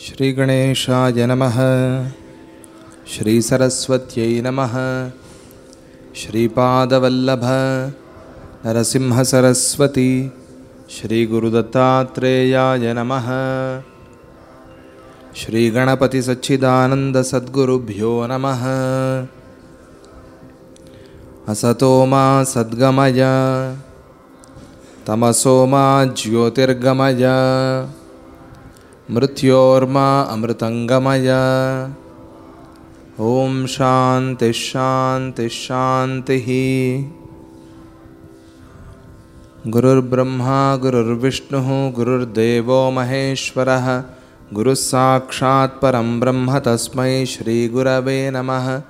श्रीगणेशाय नमः। श्रीसरस्वत्यै नमः। श्रीपादवल्लभ नरसिंहसरस्वती श्रीगुरुदत्तात्रेयाय नमः। श्रीगणपतिसच्चिदानन्दसद्गुरुभ्यो नमः। असतो मा सद्गमय। तमसो मा ज्योतिर्गमय मृत्योर्मा अमृतङ्गमय। ॐ शान्तिः शान्तिः शान्तिः। गुरुर्ब्रह्मा गुरुर्विष्णुः गुरुर्देवो महेश्वरः। गुरुः साक्षात् परं ब्रह्म तस्मै श्रीगुरवे नमः।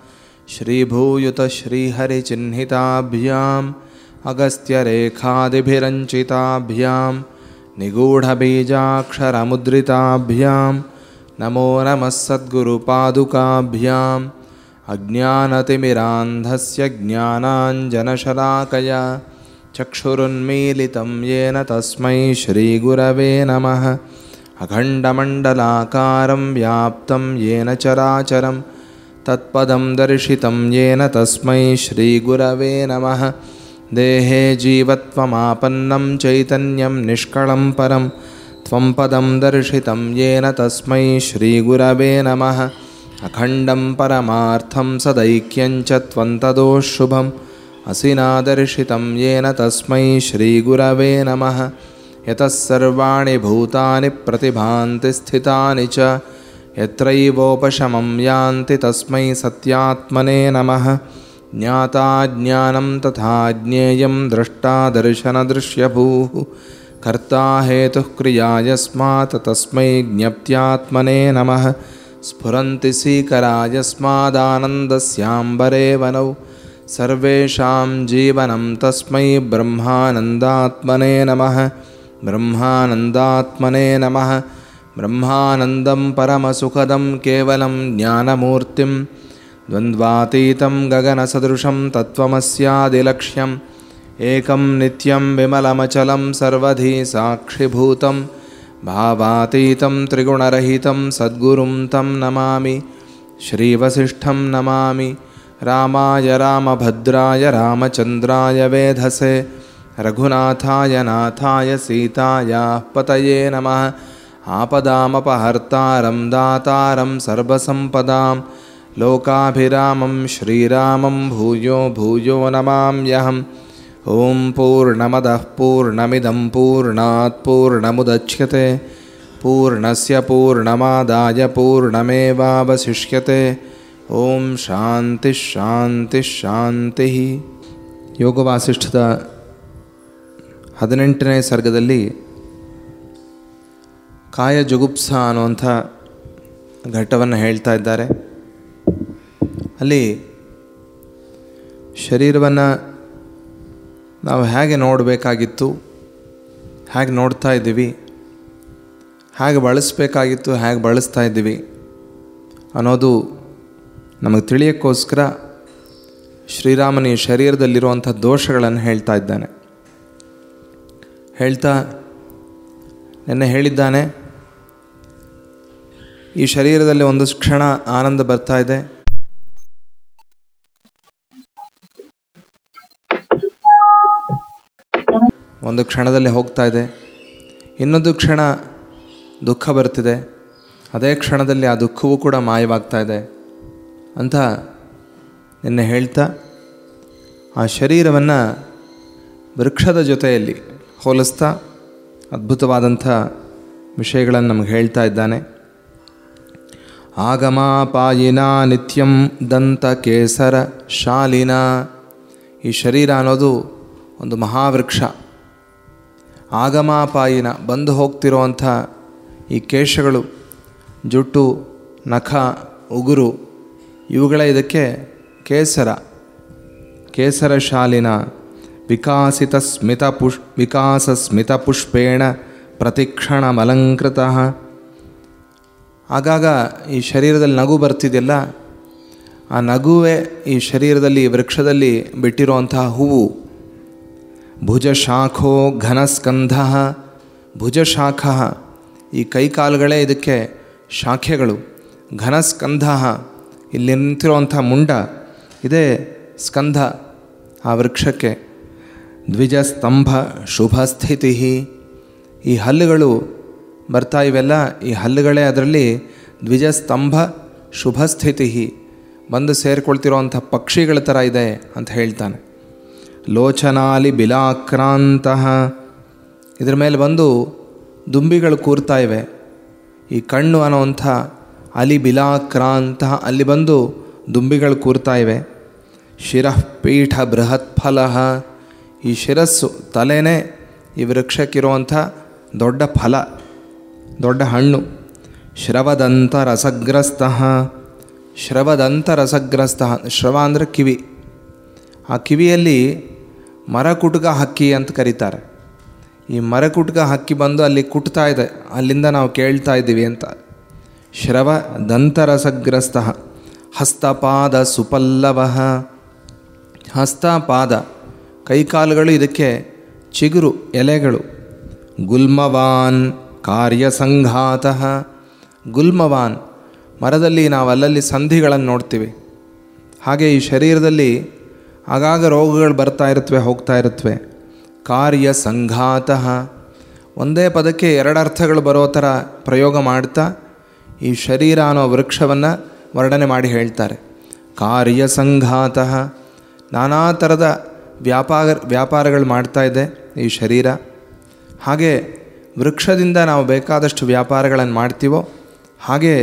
श्रीभूयुतश्रीहरिचिह्निताभ्याम् अगस्त्यरेखादिभिरञ्चिताभ्यां निगूढबीजाक्षरमुद्रिताभ्यां नमो नमः सद्गुरुपादुकाभ्याम्। अज्ञानतिमिरान्धस्य ज्ञानाञ्जनशलाकया। चक्षुरुन्मीलितं येन तस्मै श्रीगुरवे नमः। अखण्डमण्डलाकारं व्याप्तं येन चराचरं तत्पदं दर्शितं येन तस्मै श्रीगुरवे नमः देहे जीवत्वमापन्नं चैतन्यं निष्कळं परं त्वं पदं दर्शितं येन तस्मै श्रीगुरवे नमः। अखण्डं परमार्थं सदैक्यं च त्वं तदोशुभम्। असिनादर्शितं येन तस्मै श्रीगुरवे नमः। यतः सर्वाणि भूतानि प्रतिभान्ति स्थितानि च। यत्रैवोपशमं यान्ति तस्मै सत्यात्मने नमः ज्ञाता ज्ञानं तथा ज्ञेयं द्रष्टा दर्शनदृश्यभूः कर्ता हेतुः क्रिया यस्मात् तस्मै ज्ञप्त्यात्मने नमः। स्फुरन्ति सीकरा यस्मादानन्दस्याम्बरे वनौ सर्वेषां जीवनं तस्मै ब्रह्मानन्दात्मने नमः। ब्रह्मानन्दात्मने नमः। ब्रह्मानन्दं परमसुखदं केवलं ज्ञानमूर्तिं द्वन्द्वातीतं गगनसदृशं तत्त्वमस्यादिलक्ष्यम्। एकं नित्यं विमलमचलं सर्वधि साक्षिभूतं भावातीतं त्रिगुणरहितं सद्गुरुं तं नमामि। श्रीवसिष्ठं नमामि। रामाय रामभद्राय रामचन्द्राय वेधसे। रघुनाथाय नाथाय सीतायाः पतये नमः। आपदामपहर्तारं दातारं सर्वसम्पदां लोकाभिरामं श्रीरामं भूयो भूयो नमाम्यहम् ॐ पूर्णमदः पूर्णमिदं पूर्णात् पूर्णमुदच्यते पूर्णस्य पूर्णमादाय पूर्णमेवावशिष्यते ಓಂ ಶಾಂತಿ ಶಾಂತಿ ಶಾಂತಿ ಯೋಗವಾಸಿಷ್ಠದ ಹದಿನೆಂಟನೇ ಸರ್ಗದಲ್ಲಿ ಕಾಯ ಜುಗುಪ್ಸ ಅನ್ನುವಂಥ ಘಟ್ಟವನ್ನು ಹೇಳ್ತಾ ಇದ್ದಾರೆ ಅಲ್ಲಿ ಶರೀರವನ್ನು ನಾವು ಹೇಗೆ ನೋಡಬೇಕಾಗಿತ್ತು, ಹೇಗೆ ನೋಡ್ತಾ ಇದ್ದೀವಿ, ಹೇಗೆ ಬಳಸಬೇಕಾಗಿತ್ತು, ಹೇಗೆ ಬಳಸ್ತಾ ಇದ್ದೀವಿ ಅನ್ನೋದು ನಮಗೆ ತಿಳಿಯೋಕ್ಕೋಸ್ಕರ ಶ್ರೀರಾಮನ ಈ ಶರೀರದಲ್ಲಿರುವಂಥ ದೋಷಗಳನ್ನು ಹೇಳ್ತಾ ಇದ್ದಾನೆ. ಹೇಳ್ತಾ ನಿನ್ನೆ ಹೇಳಿದ್ದಾನೆ, ಈ ಶರೀರದಲ್ಲಿ ಒಂದು ಕ್ಷಣ ಆನಂದ ಬರ್ತಾ ಇದೆ. ಒಂದು ಕ್ಷಣದಲ್ಲಿ ಹೋಗ್ತಾ ಇದೆ. ಇನ್ನೊಂದು ಕ್ಷಣ ದುಃಖ ಬರ್ತಿದೆ. ಅದೇ ಕ್ಷಣದಲ್ಲಿ ಆ ದುಃಖವೂ ಕೂಡ ಮಾಯವಾಗ್ತಾ ಇದೆ. ಅಂತ ನಿನ್ನೆ ಹೇಳ್ತಾ, ಆ ಶರೀರವನ್ನು ವೃಕ್ಷದ ಜೊತೆಯಲ್ಲಿ ಹೋಲಿಸ್ತಾ ಅದ್ಭುತವಾದಂಥ ವಿಷಯಗಳನ್ನು ನಮಗೆ ಹೇಳ್ತಾ ಇದ್ದಾನೆ. ಆಗಮಾಪಾಯಿನ ನಿತ್ಯಂ ದಂತ ಕೇಸರ ಶಾಲಿನ. ಈ ಶರೀರ ಅನ್ನೋದು ಒಂದು ಮಹಾವೃಕ್ಷ. ಆಗಮಾಪಾಯಿನ ಬಂದು ಹೋಗ್ತಿರುವಂಥ ಈ ಕೇಶಗಳು, ಜುಟ್ಟು, ನಖ, ಉಗುರು, ಇವುಗಳ ಇದಕ್ಕೆ ಕೇಸರ. ಕೇಸರ ಶಾಲಿನ ವಿಕಾಸಿತ ಸ್ಮಿತ ಪುಷ್, ವಿಕಾಸ ಸ್ಮಿತ ಪುಷ್ಪೇಣ ಪ್ರತಿಕ್ಷಣಮಲಂಕೃತ. ಆಗಾಗ ಈ ಶರೀರದಲ್ಲಿ ನಗು ಬರ್ತಿದೆಯಲ್ಲ, ಆ ನಗುವೇ ಈ ಶರೀರದಲ್ಲಿ ವೃಕ್ಷದಲ್ಲಿ ಬಿಟ್ಟಿರುವಂತಹ ಹೂವು. ಭುಜಶಾಖೋ ಘನಸ್ಕಂಧ. ಭುಜಶಾಖ. ಈ ಕೈಕಾಲುಗಳೇ ಇದಕ್ಕೆ ಶಾಖೆಗಳು. ಘನಸ್ಕಂಧ. ಇಲ್ಲಿ ನಿಂತಿರುವಂಥ ಮುಂಡ, ಇದೇ ಸ್ಕಂಧ, ಆ ವೃಕ್ಷಕ್ಕೆ. ದ್ವಿಜಸ್ತಂಭ ಶುಭ ಸ್ಥಿತಿ ಈ ಹಲ್ಲುಗಳು ಬರ್ತಾ ಇವೆಲ್ಲ, ಈ ಹಲ್ಲುಗಳೇ ಅದರಲ್ಲಿ ದ್ವಿಜಸ್ತಂಭ ಶುಭ ಸ್ಥಿತಿ ಬಂದು ಸೇರಿಕೊಳ್ತಿರೋವಂಥ ಪಕ್ಷಿಗಳ ಥರ ಇದೆ ಅಂತ ಹೇಳ್ತಾನೆ. ಲೋಚನಾಲಿ ಬಿಲಾಕ್ರಾಂತಹ ಇದ್ರ ಮೇಲೆ ಬಂದು ದುಂಬಿಗಳು ಕೂರ್ತಾ ಇವೆ. ಈ ಕಣ್ಣು ಅನ್ನೋವಂಥ ಅಲಿ ಬಿಲಾಕ್ರಾಂತ ಅಲ್ಲಿ ಬಂದು ದುಂಬಿಗಳು ಕೂರ್ತಾ ಇವೆ. ಶಿರಃ ಪೀಠ ಬೃಹತ್ ಫಲ ಈ ಶಿರಸ್ಸು ತಲೆನೇ ಈ ವೃಕ್ಷಕ್ಕಿರುವಂಥ ದೊಡ್ಡ ಫಲ, ದೊಡ್ಡ ಹಣ್ಣು. ಶ್ರವದಂತ ರಸಗ್ರಸ್ತ. ಶ್ರವದಂತ ರಸಗ್ರಸ್ತ. ಶ್ರವ ಅಂದರೆ ಕಿವಿ. ಆ ಕಿವಿಯಲ್ಲಿ ಮರಕುಟುಕ ಹಕ್ಕಿ ಅಂತ ಕರೀತಾರೆ. ಈ ಮರಕುಟುಕ ಹಕ್ಕಿ ಬಂದು ಅಲ್ಲಿ ಕುಟ್ತಾ ಇದೆ. ಅಲ್ಲಿಂದ ನಾವು ಕೇಳ್ತಾ ಇದ್ದೀವಿ ಅಂತ. ಶ್ರವ ದಂತರಸಗ್ರಸ್ತ ಹಸ್ತಪಾದ ಸುಪಲ್ಲವ ಹಸ್ತಪಾದ ಕೈಕಾಲುಗಳು ಇದಕ್ಕೆ ಚಿಗುರು ಎಲೆಗಳು. ಗುಲ್ಮವಾನ್ ಕಾರ್ಯಸಂಘಾತ ಗುಲ್ಮವಾನ್ ಮರದಲ್ಲಿ ನಾವು ಅಲ್ಲಲ್ಲಿ ಸಂಧಿಗಳನ್ನು ನೋಡ್ತೀವಿ. ಹಾಗೆ ಈ ಶರೀರದಲ್ಲಿ ಆಗಾಗ ರೋಗಗಳು ಬರ್ತಾ ಇರುತ್ತವೆ ಹೋಗ್ತಾ ಇರುತ್ತವೆ ಕಾರ್ಯ ಸಂಘಾತ. ಒಂದೇ ಪದಕ್ಕೆ ಎರಡು ಅರ್ಥಗಳು ಬರೋ ಥರ ಪ್ರಯೋಗ ಮಾಡ್ತಾ ಈ ಶರೀರ ಅನ್ನೋ ವೃಕ್ಷವನ್ನು ವರ್ಣನೆ ಮಾಡಿ ಹೇಳ್ತಾರೆ. ಕಾರ್ಯ ಸಂಘಾತ. ನಾನಾ ಥರದ ವ್ಯಾಪಾರ, ವ್ಯಾಪಾರಗಳು ಮಾಡ್ತಾ ಇದೆ ಈ ಶರೀರ. ಹಾಗೆ ವೃಕ್ಷದಿಂದ ನಾವು ಬೇಕಾದಷ್ಟು ವ್ಯಾಪಾರಗಳನ್ನು ಮಾಡ್ತೀವೋ, ಹಾಗೆ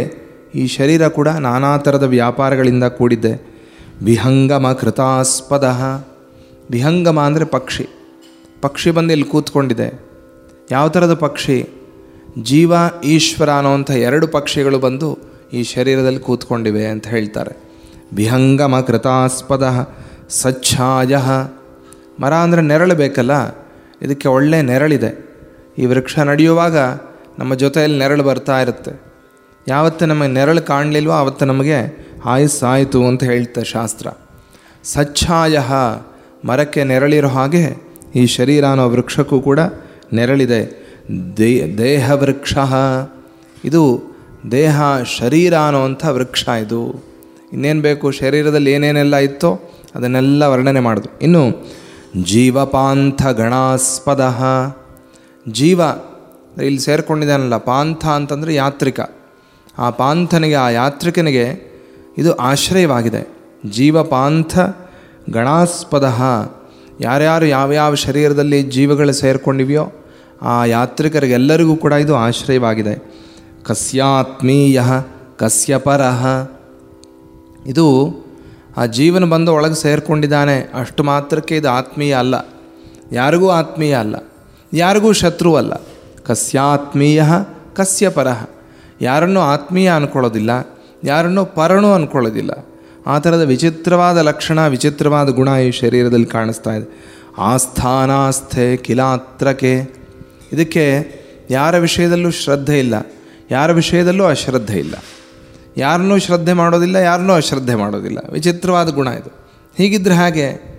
ಈ ಶರೀರ ಕೂಡ ನಾನಾ ಥರದ ವ್ಯಾಪಾರಗಳಿಂದ ಕೂಡಿದೆ. ವಿಹಂಗಮ ಕೃತಾಸ್ಪದ ವಿಹಂಗಮ ಅಂದರೆ ಪಕ್ಷಿ. ಪಕ್ಷಿ ಬಂದು ಇಲ್ಲಿ ಕೂತ್ಕೊಂಡಿದೆ. ಯಾವ ಥರದ ಪಕ್ಷಿ? ಜೀವ, ಈಶ್ವರ ಅನ್ನೋವಂಥ ಎರಡು ಪಕ್ಷಿಗಳು ಬಂದು ಈ ಶರೀರದಲ್ಲಿ ಕೂತ್ಕೊಂಡಿವೆ ಅಂತ ಹೇಳ್ತಾರೆ. ವಿಹಂಗಮ ಕೃತಾಸ್ಪದ ಸಚ್ಛಾಯ. ಮರ ಅಂದರೆ ನೆರಳು ಬೇಕಲ್ಲ? ಇದಕ್ಕೆ ಒಳ್ಳೆ ನೆರಳಿದೆ. ಈ ವೃಕ್ಷ ನಡೆಯುವಾಗ ನಮ್ಮ ಜೊತೆಯಲ್ಲಿ ನೆರಳು ಬರ್ತಾ ಇರುತ್ತೆ. ಯಾವತ್ತು ನಮಗೆ ನೆರಳು ಕಾಣಲಿಲ್ವೋ, ಆವತ್ತು ನಮಗೆ ಆಯುಸ್ಸಾಯಿತು ಅಂತ ಹೇಳ್ತ ಶಾಸ್ತ್ರ. ಸಚ್ಛಾಯ ಮರಕ್ಕೆ ನೆರಳಿರೋ ಹಾಗೆ ಈ ಶರೀರ ಅನ್ನೋ ವೃಕ್ಷಕ್ಕೂ ಕೂಡ ನೆರಳಿದೆ. ದೇ ದೇಹ ವೃಕ್ಷ ಇದು ದೇಹ, ಶರೀರ ಅನ್ನೋವಂಥ ವೃಕ್ಷ ಇದು. ಇನ್ನೇನು ಬೇಕು? ಶರೀರದಲ್ಲಿ ಏನೇನೆಲ್ಲ ಇತ್ತೋ ಅದನ್ನೆಲ್ಲ ವರ್ಣನೆ ಮಾಡೋದು. ಇನ್ನು ಜೀವಪಾಂಥ ಗಣಾಸ್ಪದ. ಜೀವ, ಇಲ್ಲಿ ಸೇರಿಕೊಂಡಿದ್ದಾನಲ್ಲ, ಪಾಂಥ ಅಂತಂದರೆ ಯಾತ್ರಿಕ. ಆ ಪಾಂಥನಿಗೆ, ಆ ಯಾತ್ರಿಕನಿಗೆ ಇದು ಆಶ್ರಯವಾಗಿದೆ. ಜೀವಪಾಂಥ ಗಣಾಸ್ಪದ ಯಾರ್ಯಾರು ಯಾವ್ಯಾವ ಶರೀರದಲ್ಲಿ ಜೀವಗಳು ಸೇರಿಕೊಂಡಿವೆಯೋ ಆ ಯಾತ್ರಿಕರಿಗೆಲ್ಲರಿಗೂ ಕೂಡ ಇದು ಆಶ್ರಯವಾಗಿದೆ. ಕಸ್ಯಾತ್ಮೀಯ ಕಸ್ಯ ಪರಃ ಇದು ಆ ಜೀವನ ಬಂದು ಒಳಗೆ ಸೇರಿಕೊಂಡಿದ್ದಾನೆ ಅಷ್ಟು ಮಾತ್ರಕ್ಕೆ ಇದು ಆತ್ಮೀಯ ಅಲ್ಲ. ಯಾರಿಗೂ ಆತ್ಮೀಯ ಅಲ್ಲ. ಯಾರಿಗೂ ಶತ್ರು ಅಲ್ಲ. ಕಸ್ಯಾತ್ಮೀಯ ಕಸ್ಯ ಯಾರನ್ನು ಯಾರನ್ನೂ ಆತ್ಮೀಯ ಅಂದ್ಕೊಳ್ಳೋದಿಲ್ಲ ಯಾರನ್ನೂ ಪರಣು ಅಂದ್ಕೊಳ್ಳೋದಿಲ್ಲ ಆ ಥರದ ವಿಚಿತ್ರವಾದ ಲಕ್ಷಣ, ವಿಚಿತ್ರವಾದ ಗುಣ ಈ ಶರೀರದಲ್ಲಿ ಕಾಣಿಸ್ತಾ ಇದೆ. ಆಸ್ಥಾನಾಸ್ಥೆ ಕಿಲಾತ್ರಕೆ ಇದಕ್ಕೆ ಯಾರ ವಿಷಯದಲ್ಲೂ ಶ್ರದ್ಧೆ ಇಲ್ಲ. ಯಾರ ವಿಷಯದಲ್ಲೂ ಅಶ್ರದ್ಧೆ ಇಲ್ಲ. ಯಾರನ್ನೂ ಶ್ರದ್ಧೆ ಮಾಡೋದಿಲ್ಲ, ಯಾರನ್ನೂ ಅಶ್ರದ್ಧೆ ಮಾಡೋದಿಲ್ಲ. ವಿಚಿತ್ರವಾದ ಗುಣ ಇದು. ಹೀಗಿದ್ದರೆ ಹಾಗೆ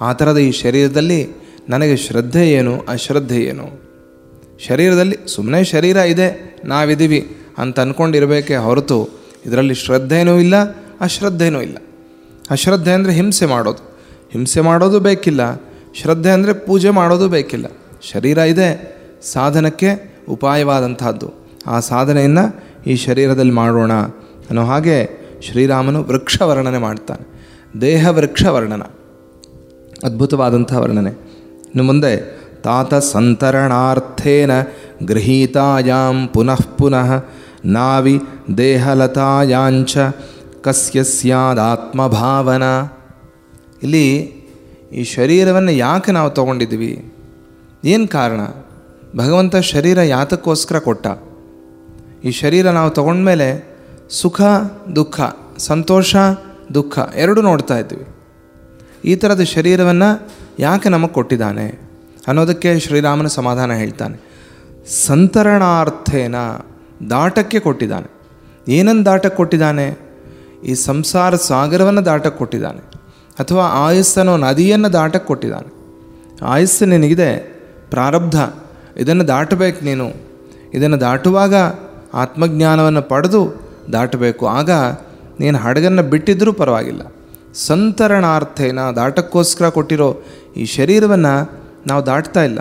ಆ ಥರದ ಈ ಶರೀರದಲ್ಲಿ ನನಗೆ ಶ್ರದ್ಧೆ ಏನು, ಅಶ್ರದ್ಧೆ ಏನು? ಶರೀರದಲ್ಲಿ ಸುಮ್ಮನೆ ಶರೀರ ಇದೆ, ನಾವಿದ್ದೀವಿ ಅಂತ ಅಂದ್ಕೊಂಡಿರಬೇಕೇ ಹೊರತು ಇದರಲ್ಲಿ ಶ್ರದ್ಧೆಯೂ ಇಲ್ಲ, ಅಶ್ರದ್ಧೇನೂ ಇಲ್ಲ. ಅಶ್ರದ್ಧೆ ಅಂದರೆ ಹಿಂಸೆ ಮಾಡೋದು. ಹಿಂಸೆ ಮಾಡೋದು ಬೇಕಿಲ್ಲ, ಶ್ರದ್ಧೆ ಅಂದರೆ ಪೂಜೆ ಮಾಡೋದು ಬೇಕಿಲ್ಲ. ಶರೀರ ಇದೆ, ಸಾಧನಕ್ಕೆ ಉಪಾಯವಾದಂಥದ್ದು ಆ ಸಾಧನೆಯನ್ನು ಈ ಶರೀರದಲ್ಲಿ ಮಾಡೋಣ ಅನ್ನೋ ಹಾಗೆ ಶ್ರೀರಾಮನು ವೃಕ್ಷ ವರ್ಣನೆ ಮಾಡ್ತಾನೆ. ದೇಹ ವೃಕ್ಷ ವರ್ಣನ. ಅದ್ಭುತವಾದಂಥ ವರ್ಣನೆ. ಇನ್ನು ಮುಂದೆ, ತಾತ ಸಂತರಣಾರ್ಥೇನ ಗೃಹೀತಾಯಾಂ ಪುನಃ ಪುನಃ ನಾವಿ ದೇಹಲತಾಯಾಂಚ ಕಸ್ಯ ಸ್ಯಾದಾತ್ಮಭಾವನಾ. ಇಲ್ಲಿ ಈ ಶರೀರವನ್ನು ಯಾಕೆ ನಾವು ತಗೊಂಡಿದ್ವಿ ಏನು ಕಾರಣ? ಭಗವಂತ ಶರೀರ ಯಾತಕ್ಕೋಸ್ಕರ ಕೊಟ್ಟ? ಈ ಶರೀರ ನಾವು ತಗೊಂಡ್ಮೇಲೆ ಸುಖ, ದುಃಖ, ಸಂತೋಷ, ದುಃಖ ಎರಡು ನೋಡ್ತಾ ಇದ್ವಿ ಈ ಥರದ ಶರೀರವನ್ನು ಯಾಕೆ ನಮಗೆ ಕೊಟ್ಟಿದ್ದಾನೆ? ಅನ್ನೋದಕ್ಕೆ ಶ್ರೀರಾಮನ ಸಮಾಧಾನ ಹೇಳ್ತಾನೆ. ಸಂತರಣಾರ್ಥೇನ. ದಾಟಕ್ಕೆ ಕೊಟ್ಟಿದ್ದಾನೆ. ಏನನ್ನು ದಾಟಕ್ಕೆ ಕೊಟ್ಟಿದ್ದಾನೆ? ಈ ಸಂಸಾರ ಸಾಗರವನ್ನು ದಾಟಕ್ಕೆ ಕೊಟ್ಟಿದ್ದಾನೆ. ಅಥವಾ ಆಯುಸ್ಸನೋ ನದಿಯನ್ನು ದಾಟಕ್ಕೆ ಕೊಟ್ಟಿದ್ದಾನೆ. ಆಯಸ್ಸು ನಿನಗಿದೆ, ಪ್ರಾರಬ್ಧ. ಇದನ್ನು ದಾಟಬೇಕು ನೀನು. ಇದನ್ನು ದಾಟುವಾಗ ಆತ್ಮಜ್ಞಾನವನ್ನು ಪಡೆದು ದಾಟಬೇಕು. ಆಗ ನೀನು ಹಡಗನ್ನು ಬಿಟ್ಟಿದ್ದರೂ ಪರವಾಗಿಲ್ಲ. ಸಂತರಣಾರ್ಥೇನ ದಾಟಕ್ಕೋಸ್ಕರ ಕೊಟ್ಟಿರೋ ಈ ಶರೀರವನ್ನು ನಾವು ದಾಟ್ತಾ ಇಲ್ಲ.